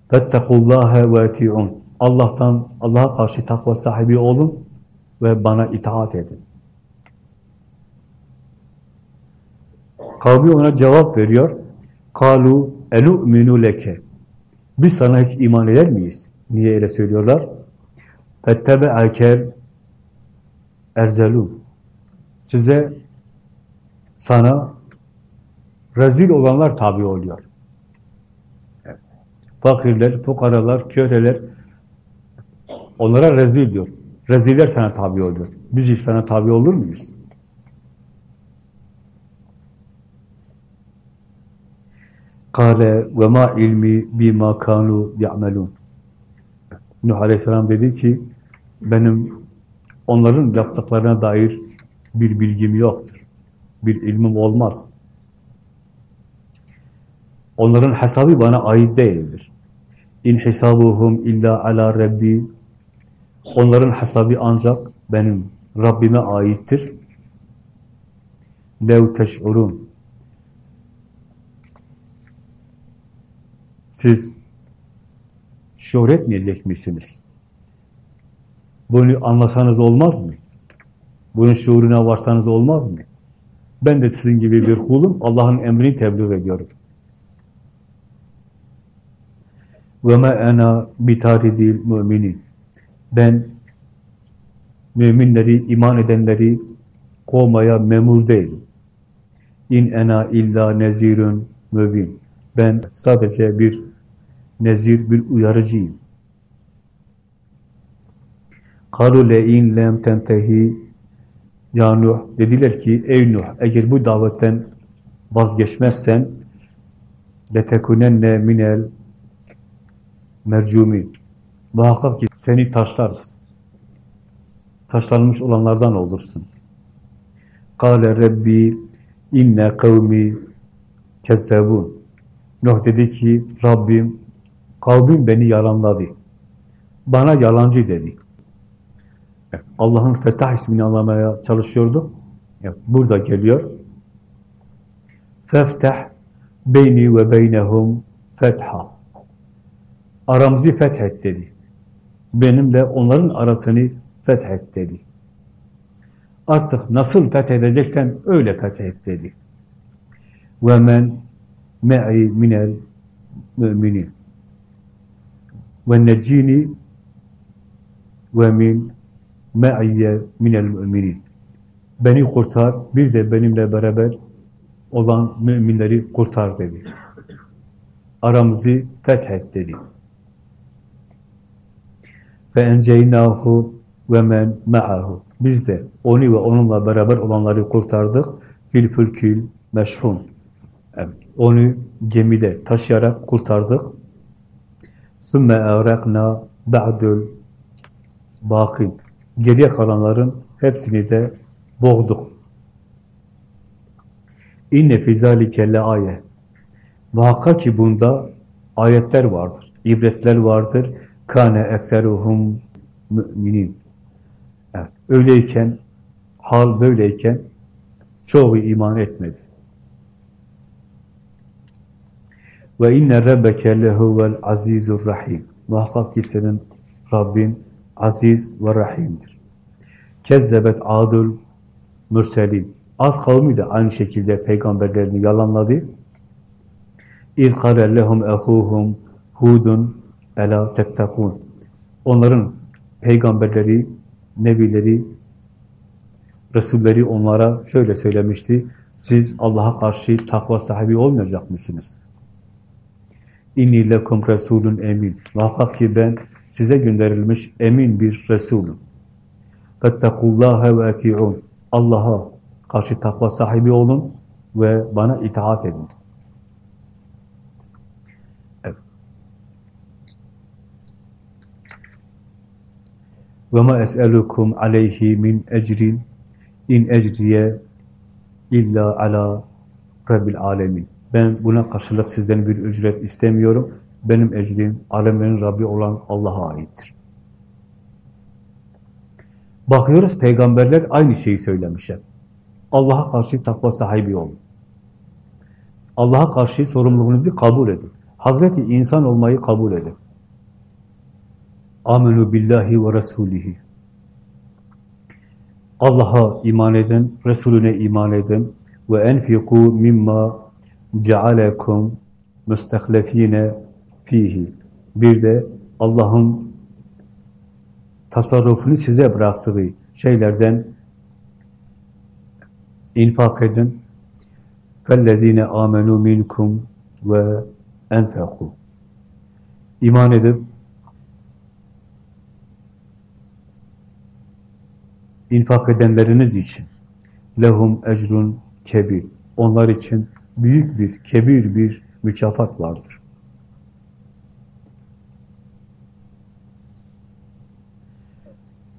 Fettekullâhe ve eti'un. Allah'tan, Allah'a karşı takva sahibi olun ve bana itaat edin. Kavmi ona cevap veriyor. Kalu enu'minu leke. Biz sana hiç iman eder miyiz? Niye öyle söylüyorlar? Fettebe'akel erzelun. Size sana rezil olanlar tabi oluyor. Fakirler, fukaralar, köreler onlara rezil diyor. Reziller sana tabi olur. Biz hiç sana tabi olur muyuz? Kale ve ma ilmi bima kanu ya'melun. Nuh Aleyhisselam dedi ki benim onların yaptıklarına dair bir bilgim yoktur. Bir ilmim olmaz. Onların hesabı bana ait değildir. İn hisabuhum illa ala rabbi Onların hesabı ancak benim Rabbime aittir. Lev teş'urun. Siz şuur etmeyecek misiniz? Bunu anlasanız olmaz mı? Bunun şuuruna varsanız olmaz mı? Ben de sizin gibi bir kulum, Allah'ın emrini tebliğ ediyorum. وَمَا اَنَا بِتَارِدِ الْمُؤْمِنِينَ ben müminleri, iman edenleri kovmaya memur değilim. İn ena illa nezirun mübin. Ben sadece bir nezir, bir uyarıcıyım. Le in lem tentehi ya Nuh dediler ki ey Nuh eğer bu davetten vazgeçmezsen letekunenne minel mercumin Muhakkak ki seni taşlarız. Taşlanmış olanlardan olursun. Kale Rabbi inne kavmi kezzebun. Nuh dedi ki Rabbim kavmim beni yalanladı. Bana yalancı dedi. Evet, Allah'ın Fettah ismini anlamaya çalışıyorduk. Evet, burada geliyor. Feftah beyni ve beynehum fetha. Aramızı fethet dedi. Benimle onların arasını fethet dedi. Artık nasıl fethedeceksen öyle fethet dedi. Ve men me'i minel müminin. Ve necini ve min me'iyye minel müminin. Beni kurtar, bir de benimle beraber olan müminleri kurtar dedi. Aramızı fethet dedi. Ve enceynahu ve men ma'ahu. Biz de onu ve onunla beraber olanları kurtardık. Fil fülkül meşhun. Onu gemide taşıyarak kurtardık. Sümme eğrekna ba'dül bakin. Geriye kalanların hepsini de boğduk. İnne fizalike le. Muhakkak ki bunda ayetler vardır, ibretler vardır. Kane ekseruhum müminin. Evet, öyleyken, hal böyleyken çoğu iman etmedi. Ve inne rabbeke lehuvel azizur rahim. Muhakkak ki senin Rabbin aziz ve rahimdir. Kezzebet adul mürselin. Az kavmi de aynı şekilde peygamberlerini yalanladı. İz kâle lehum ehuhum hudun ela tettekûn. Onların peygamberleri, nebileri, Resulleri onlara şöyle söylemişti. Siz Allah'a karşı takva sahibi olmayacak mısınız? İnni lekum resulun emin. Muhakkak ki ben size gönderilmiş emin bir Resulüm. Fettekullâhe ve eti'un. Allah'a karşı takva sahibi olun ve bana itaat edin. Evet. Ve ma es'elukum aleyhi min ecrin in ecriye illa ala rabbil alemin. Ben buna karşılık sizden bir ücret istemiyorum. Benim ecrim alemlerin Rabbi olan Allah'a aittir. Bakıyoruz peygamberler aynı şeyi söylemişler. Allah'a karşı takva sahibi olun. Allah'a karşı sorumluluğunuzu kabul edin. Hazreti insan olmayı kabul edin. Amenu billahi ve rasulihi. Allah'a iman edin, Resulüne iman edin ve enfiku mimma cealekum müstehlefine fihi. Bir de Allah'ın tasarrufunu size bıraktığı şeylerden infak edin. Fellezine amenu minkum ve enfeku. İman edip infak edenleriniz için lehum ecrun kebir. Onlar için büyük bir, kebir bir mükafat vardır.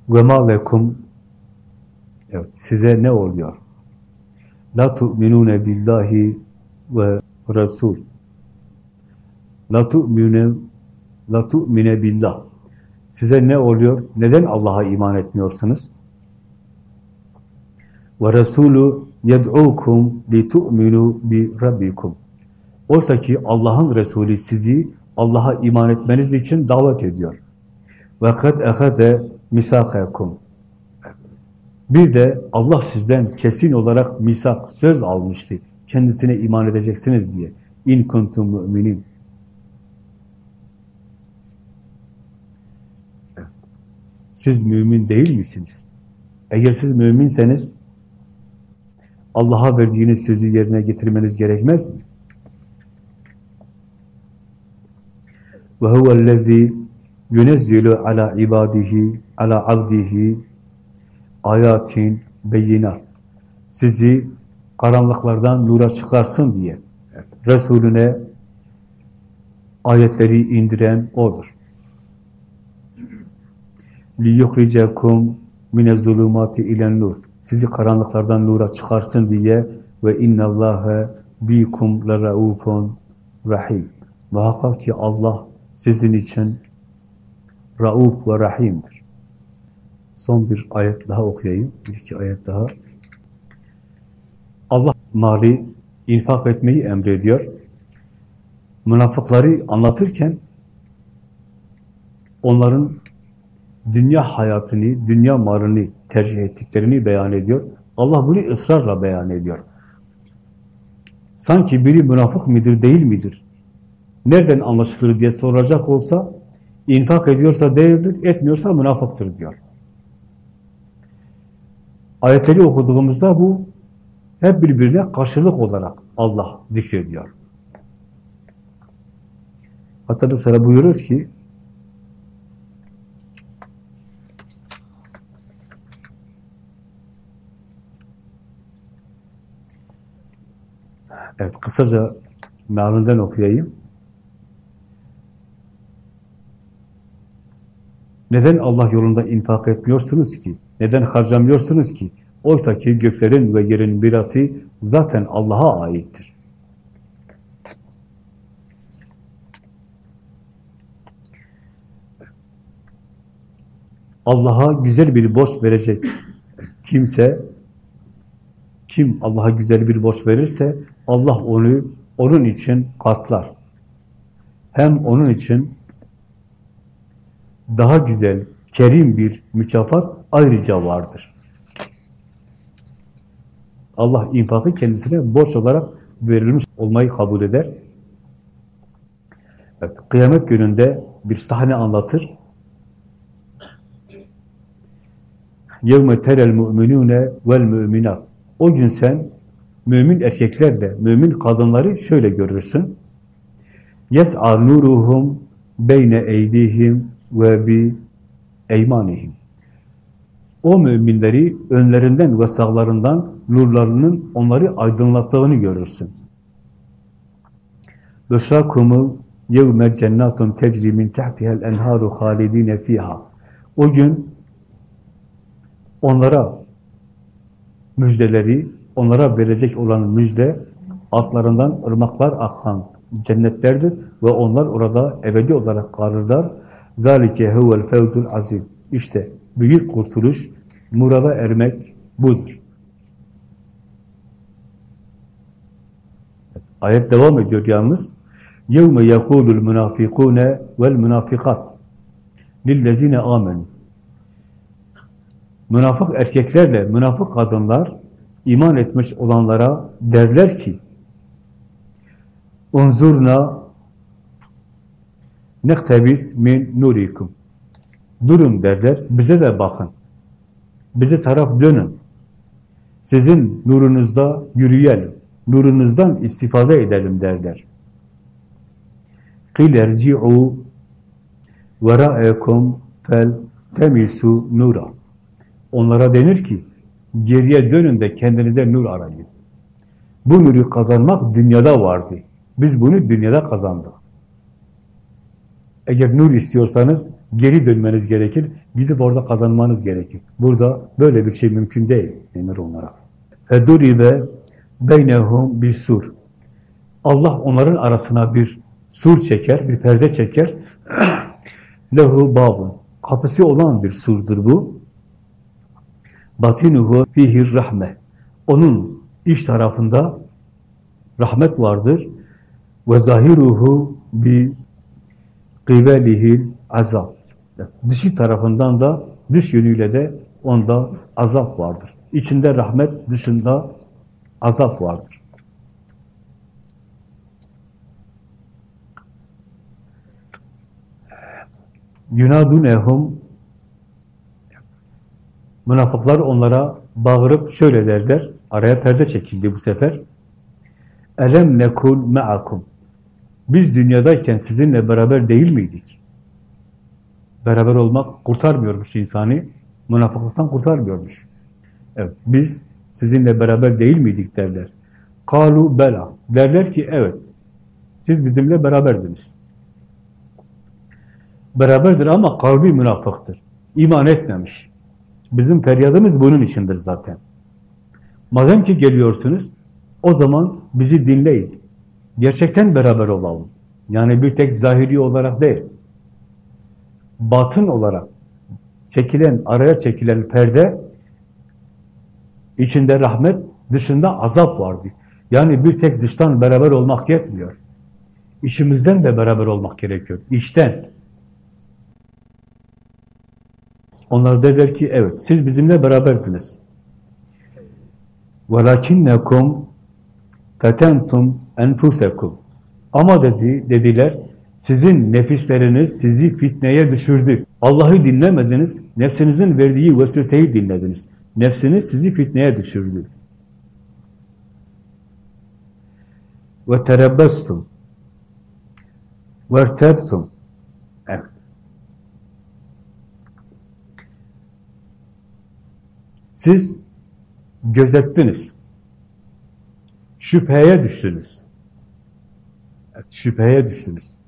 Ma lekum Evet, size ne oluyor? La tu'minune billahi ve Resul. La tu'mine La tu'mine billah. Size ne oluyor? Neden Allah'a iman etmiyorsunuz? Ve Resulü tu'minu bi rabbikum. Oysa ki Allah'ın Resulü sizi Allah'a iman etmeniz için davet ediyor. Kad ehade misakakum. Bir de Allah sizden kesin olarak misak, söz almıştı. Kendisine iman edeceksiniz diye. İn kuntum müminin. Siz mümin değil misiniz? Eğer siz müminseniz Allah'a verdiğiniz sözü yerine getirmeniz gerekmez mi? Ve huvellezî yunezzilu ala ibadihi ala abdihi ayatin beyinat. Sizi karanlıklardan nura çıkarsın diye Resulüne ayetleri indiren O'dur. لِيُخْرِجَكُمْ مِنَ الظُّلُمَاتِ اِلَى nur. Sizi karanlıklardan nura çıkarsın diye ve inna Allaha bikum leraufun rahim. Muhakkak ki Allah sizin için rauf ve rahimdir. Son bir ayet daha okuyayım. Bir iki ayet daha. Allah mali infak etmeyi emrediyor. Münafıkları anlatırken onların dünya hayatını, dünya malını tercih ettiklerini beyan ediyor. Allah bunu ısrarla beyan ediyor. Sanki biri münafık midir, değil midir? Nereden anlaşılır diye soracak olsa, infak ediyorsa değildir, etmiyorsa münafıktır diyor. Ayetleri okuduğumuzda bu hep birbirine karşılık olarak Allah zikrediyor. Hatta mesela buyurur ki Evet, kısaca mealinden okuyayım. Neden Allah yolunda infak etmiyorsunuz ki? Neden harcamıyorsunuz ki? Oysa ki göklerin ve yerin mirası zaten Allah'a aittir. Allah'a güzel bir borç verecek kimse, kim Allah'a güzel bir borç verirse, Allah onu onun için katlar. Hem onun için daha güzel, kerim bir mükafat ayrıca vardır. Allah infakı kendisine borç olarak verilmiş olmayı kabul eder. Evet, kıyamet gününde bir sahne anlatır. يَوْمَ تَرَى الْمُؤْمِنُونَ وَالْمُؤْمِنَاتِ O gün sen mümin erkeklerle mümin kadınları şöyle görürsün. Yes'a nuruhum beyne eydihim ve bi eymanihim. O müminleri önlerinden ve sağlarından nurlarının onları aydınlattığını görürsün. Büşrakumul yevme cennetun tecri min tahtihel enharu halidine fiha. O gün onlara müjdeleri, onlara verecek olan müjde altlarından ırmaklar akan cennetlerdir ve onlar orada ebedi olarak kalırlar. Zalike huvel fevzul azim. İşte büyük kurtuluş, murada ermek budur. Ayet devam ediyor yalnız. يَوْمَ يَقُولُ الْمُنَافِقُونَ وَالْمُنَافِقَاتِ لِلَّذ۪ينَ آمَنُوا Münafık erkeklerle münafık kadınlar iman etmiş olanlara derler ki unzurna nektebiz min nurikum durun derler, bize de bakın bize taraf dönün sizin nurunuzda yürüyelim nurunuzdan istifade edelim derler قِلْ اَرْجِعُوا وَرَأَيْكُمْ فَالْتَمِسُوا nura. Onlara denir ki, Geriye dönün de kendinize nur arayın. Bu nuru kazanmak dünyada vardı. Biz bunu dünyada kazandık. Eğer nur istiyorsanız geri dönmeniz gerekir. Gidip orada kazanmanız gerekir. Burada böyle bir şey mümkün değil denir onlara. Feduribe beynehum bir sur. Allah onların arasına bir sur çeker, bir perde çeker. Lehu babun. Kapısı olan bir surdur bu. Batinuhu fihir rahme. Onun iç tarafında rahmet vardır. Ve zahiruhu bi kıvelihil azab. Dışı tarafından da, dış yönüyle de onda azap vardır. İçinde rahmet, dışında azap vardır. Yunadunehum Münafıklar onlara bağırıp şöyle derler. Araya perde çekildi bu sefer. Elem nekul me'akum. Biz dünyadayken sizinle beraber değil miydik? Beraber olmak kurtarmıyormuş insanı. Münafıklıktan kurtarmıyormuş. Evet, biz sizinle beraber değil miydik derler. Kalu bela. Derler ki evet. Siz bizimle beraberdiniz. Beraberdir ama kalbi münafıktır. İman etmemiş. Bizim feryadımız bunun içindir zaten. Madem ki geliyorsunuz, o zaman bizi dinleyin. Gerçekten beraber olalım. Yani bir tek zahiri olarak değil. Batın olarak çekilen, araya çekilen perde içinde rahmet, Dışında azap vardı. Yani bir tek dıştan beraber olmak yetmiyor. İşimizden de beraber olmak gerekiyor. İşten. Onlar derler ki evet siz bizimle beraberdiniz. وَلَكِنَّكُمْ فَتَنْتُمْ اَنْفُسَكُمْ Ama dedi, dediler sizin nefisleriniz sizi fitneye düşürdü. Allah'ı dinlemediniz, nefsinizin verdiği vesveseyi dinlediniz. Nefsiniz sizi fitneye düşürdü. Ve terebbestum Siz gözettiniz. Şüpheye düştünüz. Evet, şüpheye düştünüz.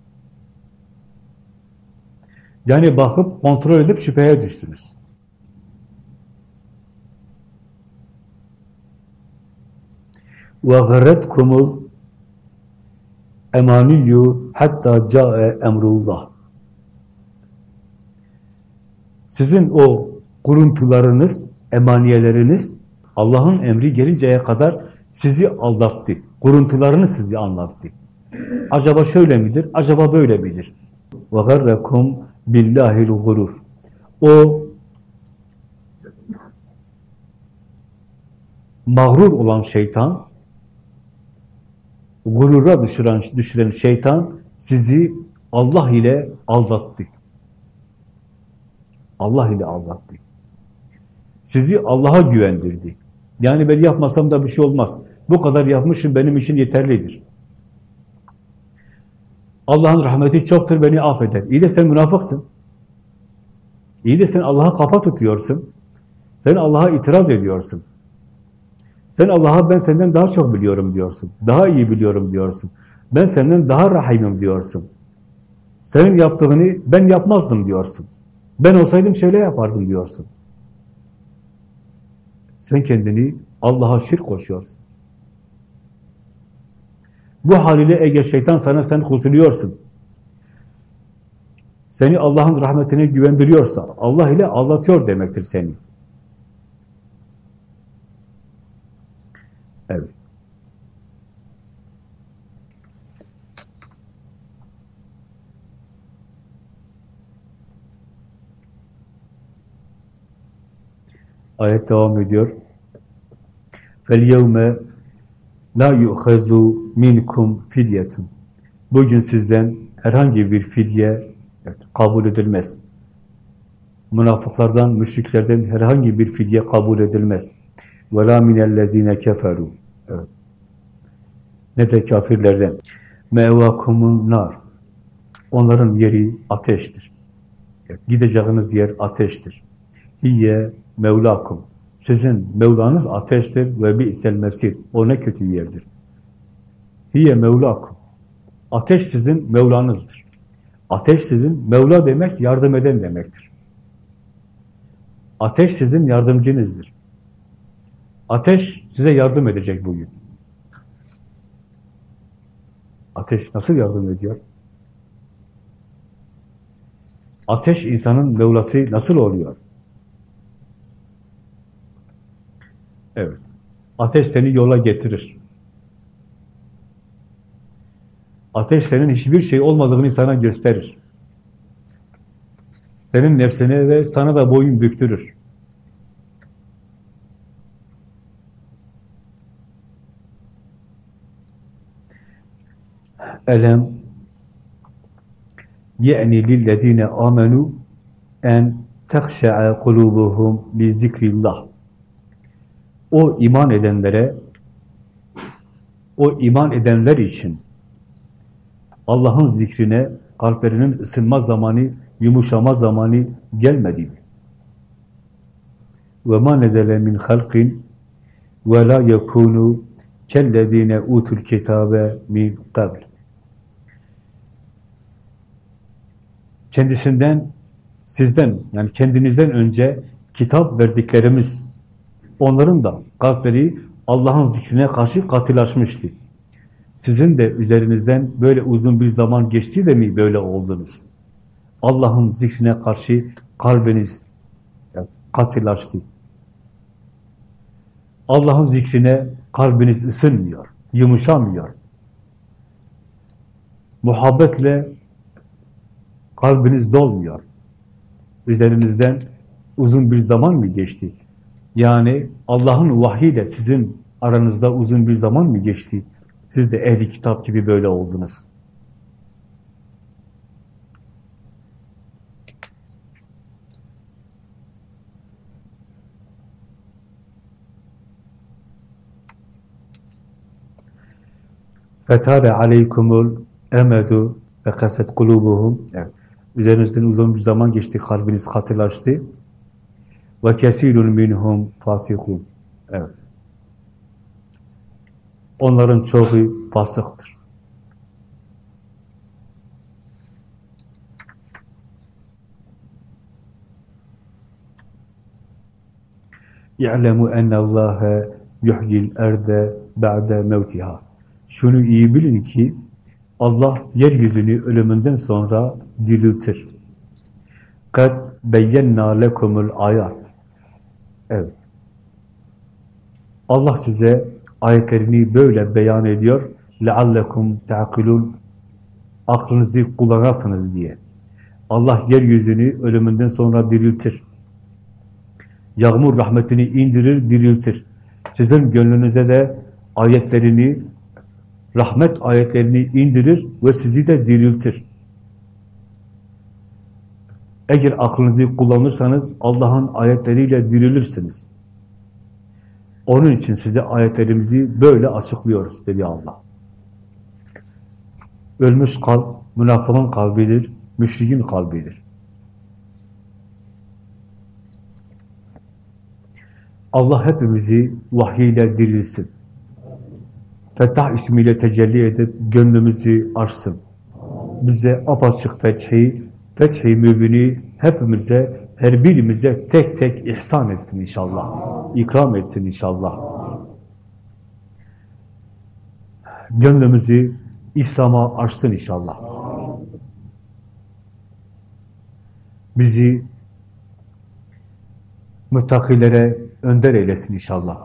Yani bakıp kontrol edip şüpheye düştünüz. Ve gırretkumul emaniyyu hatta ca'e emrullah. Sizin o kuruntularınız emaniyeleriniz Allah'ın emri gelinceye kadar sizi aldattı. Kuruntularını sizi anlattı. Acaba şöyle midir? Acaba böyle midir? وَغَرَّكُمْ بِاللّٰهِ الْغُرُورِ O mağrur olan şeytan, gurura düşüren, düşüren şeytan sizi Allah ile aldattı. Allah ile aldattı. Sizi Allah'a güvendirdi. Yani ben yapmasam da bir şey olmaz. Bu kadar yapmışım benim için yeterlidir. Allah'ın rahmeti çoktur beni affeder. İyi de sen münafıksın. İyi de sen Allah'a kafa tutuyorsun. Sen Allah'a itiraz ediyorsun. Sen Allah'a ben senden daha çok biliyorum diyorsun. Daha iyi biliyorum diyorsun. Ben senden daha rahimim diyorsun. Senin yaptığını ben yapmazdım diyorsun. Ben olsaydım şöyle yapardım diyorsun. Sen kendini Allah'a şirk koşuyorsun. Bu haliyle eğer şeytan sana sen kurtuluyorsun. Seni Allah'ın rahmetine güvendiriyorsa Allah ile aldatıyor demektir seni. Evet. Ayet devam ediyor. فَالْيَوْمَ la yu'khazu minkum fidyetun. Bugün sizden herhangi bir fidye evet, kabul edilmez. Münafıklardan, müşriklerden herhangi bir fidye kabul edilmez. وَلَا مِنَ الَّذ۪ينَ كَفَرُوا evet. Ne de kafirlerden. مَاَوَاكُمُنْ nar. Onların yeri ateştir. Evet, gideceğiniz yer ateştir. Hiye mevlakum. Sizin Mevlanız ateştir ve bi'sel mesir. O ne kötü yerdir. Hiye mevlakum. Ateş sizin Mevlanızdır. Ateş sizin, Mevla demek yardım eden demektir. Ateş sizin yardımcınızdır. Ateş size yardım edecek bugün. Ateş nasıl yardım ediyor? Ateş insanın Mevlası nasıl oluyor? Evet. Ateş seni yola getirir. Ateş senin hiçbir şey olmadığını sana gösterir. Senin nefsine de sana da boyun büktürür. Elem ye'ni lillezine amenu en tekşe'e kulubuhum li zikrillah o iman edenlere, o iman edenler için Allah'ın zikrine kalplerinin ısınma zamanı, yumuşama zamanı gelmedi mi? وَمَا نَزَلَ مِنْ خَلْقٍ وَلَا يَكُونُوا كَلَّذ۪ينَ اُوتُوا الْكِتَابَ مِنْ قَبْلِ Kendisinden, sizden, yani kendinizden önce kitap verdiklerimiz Onların da kalpleri Allah'ın zikrine karşı katılaşmıştı. Sizin de üzerinizden böyle uzun bir zaman geçti de mi böyle oldunuz? Allah'ın zikrine karşı kalbiniz katılaştı. Allah'ın zikrine kalbiniz ısınmıyor, yumuşamıyor. Muhabbetle kalbiniz dolmuyor. Üzerinizden uzun bir zaman mı geçti? Yani Allah'ın vahyiyle sizin aranızda uzun bir zaman mı geçti? Siz de ehli kitap gibi böyle oldunuz. Fetare aleykumul emedu ve kaset kulubuhum. Evet. Üzerinizden uzun bir zaman geçti, kalbiniz katılaştı. Ve kesirun minhum fasikun. Evet. Onların çoğu fasıktır. İ'lemu ennallâhe yuhyil erde ba'de mevtiha. Şunu iyi bilin ki Allah yeryüzünü ölümünden sonra diriltir. Kad beyyenna lekumul ayat. Evet. Allah size ayetlerini böyle beyan ediyor. لَعَلَّكُمْ تَعْقِلُونَ Aklınızı kullanasınız diye. Allah yeryüzünü ölümünden sonra diriltir. Yağmur rahmetini indirir, diriltir. Sizin gönlünüze de ayetlerini, rahmet ayetlerini indirir ve sizi de diriltir. Eğer aklınızı kullanırsanız Allah'ın ayetleriyle dirilirsiniz. Onun için size ayetlerimizi böyle açıklıyoruz dedi Allah. Ölmüş kalp, münafığın kalbidir, müşrikin kalbidir. Allah hepimizi vahyiyle dirilsin. Fettah ismiyle tecelli edip gönlümüzü açsın. Bize apaçık fethi, fethi mübini hepimize, her birimize tek tek ihsan etsin inşallah. İkram etsin inşallah. Gönlümüzü İslam'a açsın inşallah. Bizi müttakilere önder eylesin inşallah.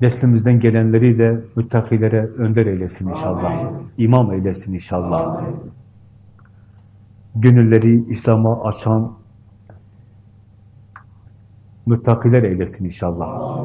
Neslimizden gelenleri de müttakilere önder eylesin inşallah. İmam eylesin inşallah. Gönülleri İslam'a açan müttakiler eylesin inşallah.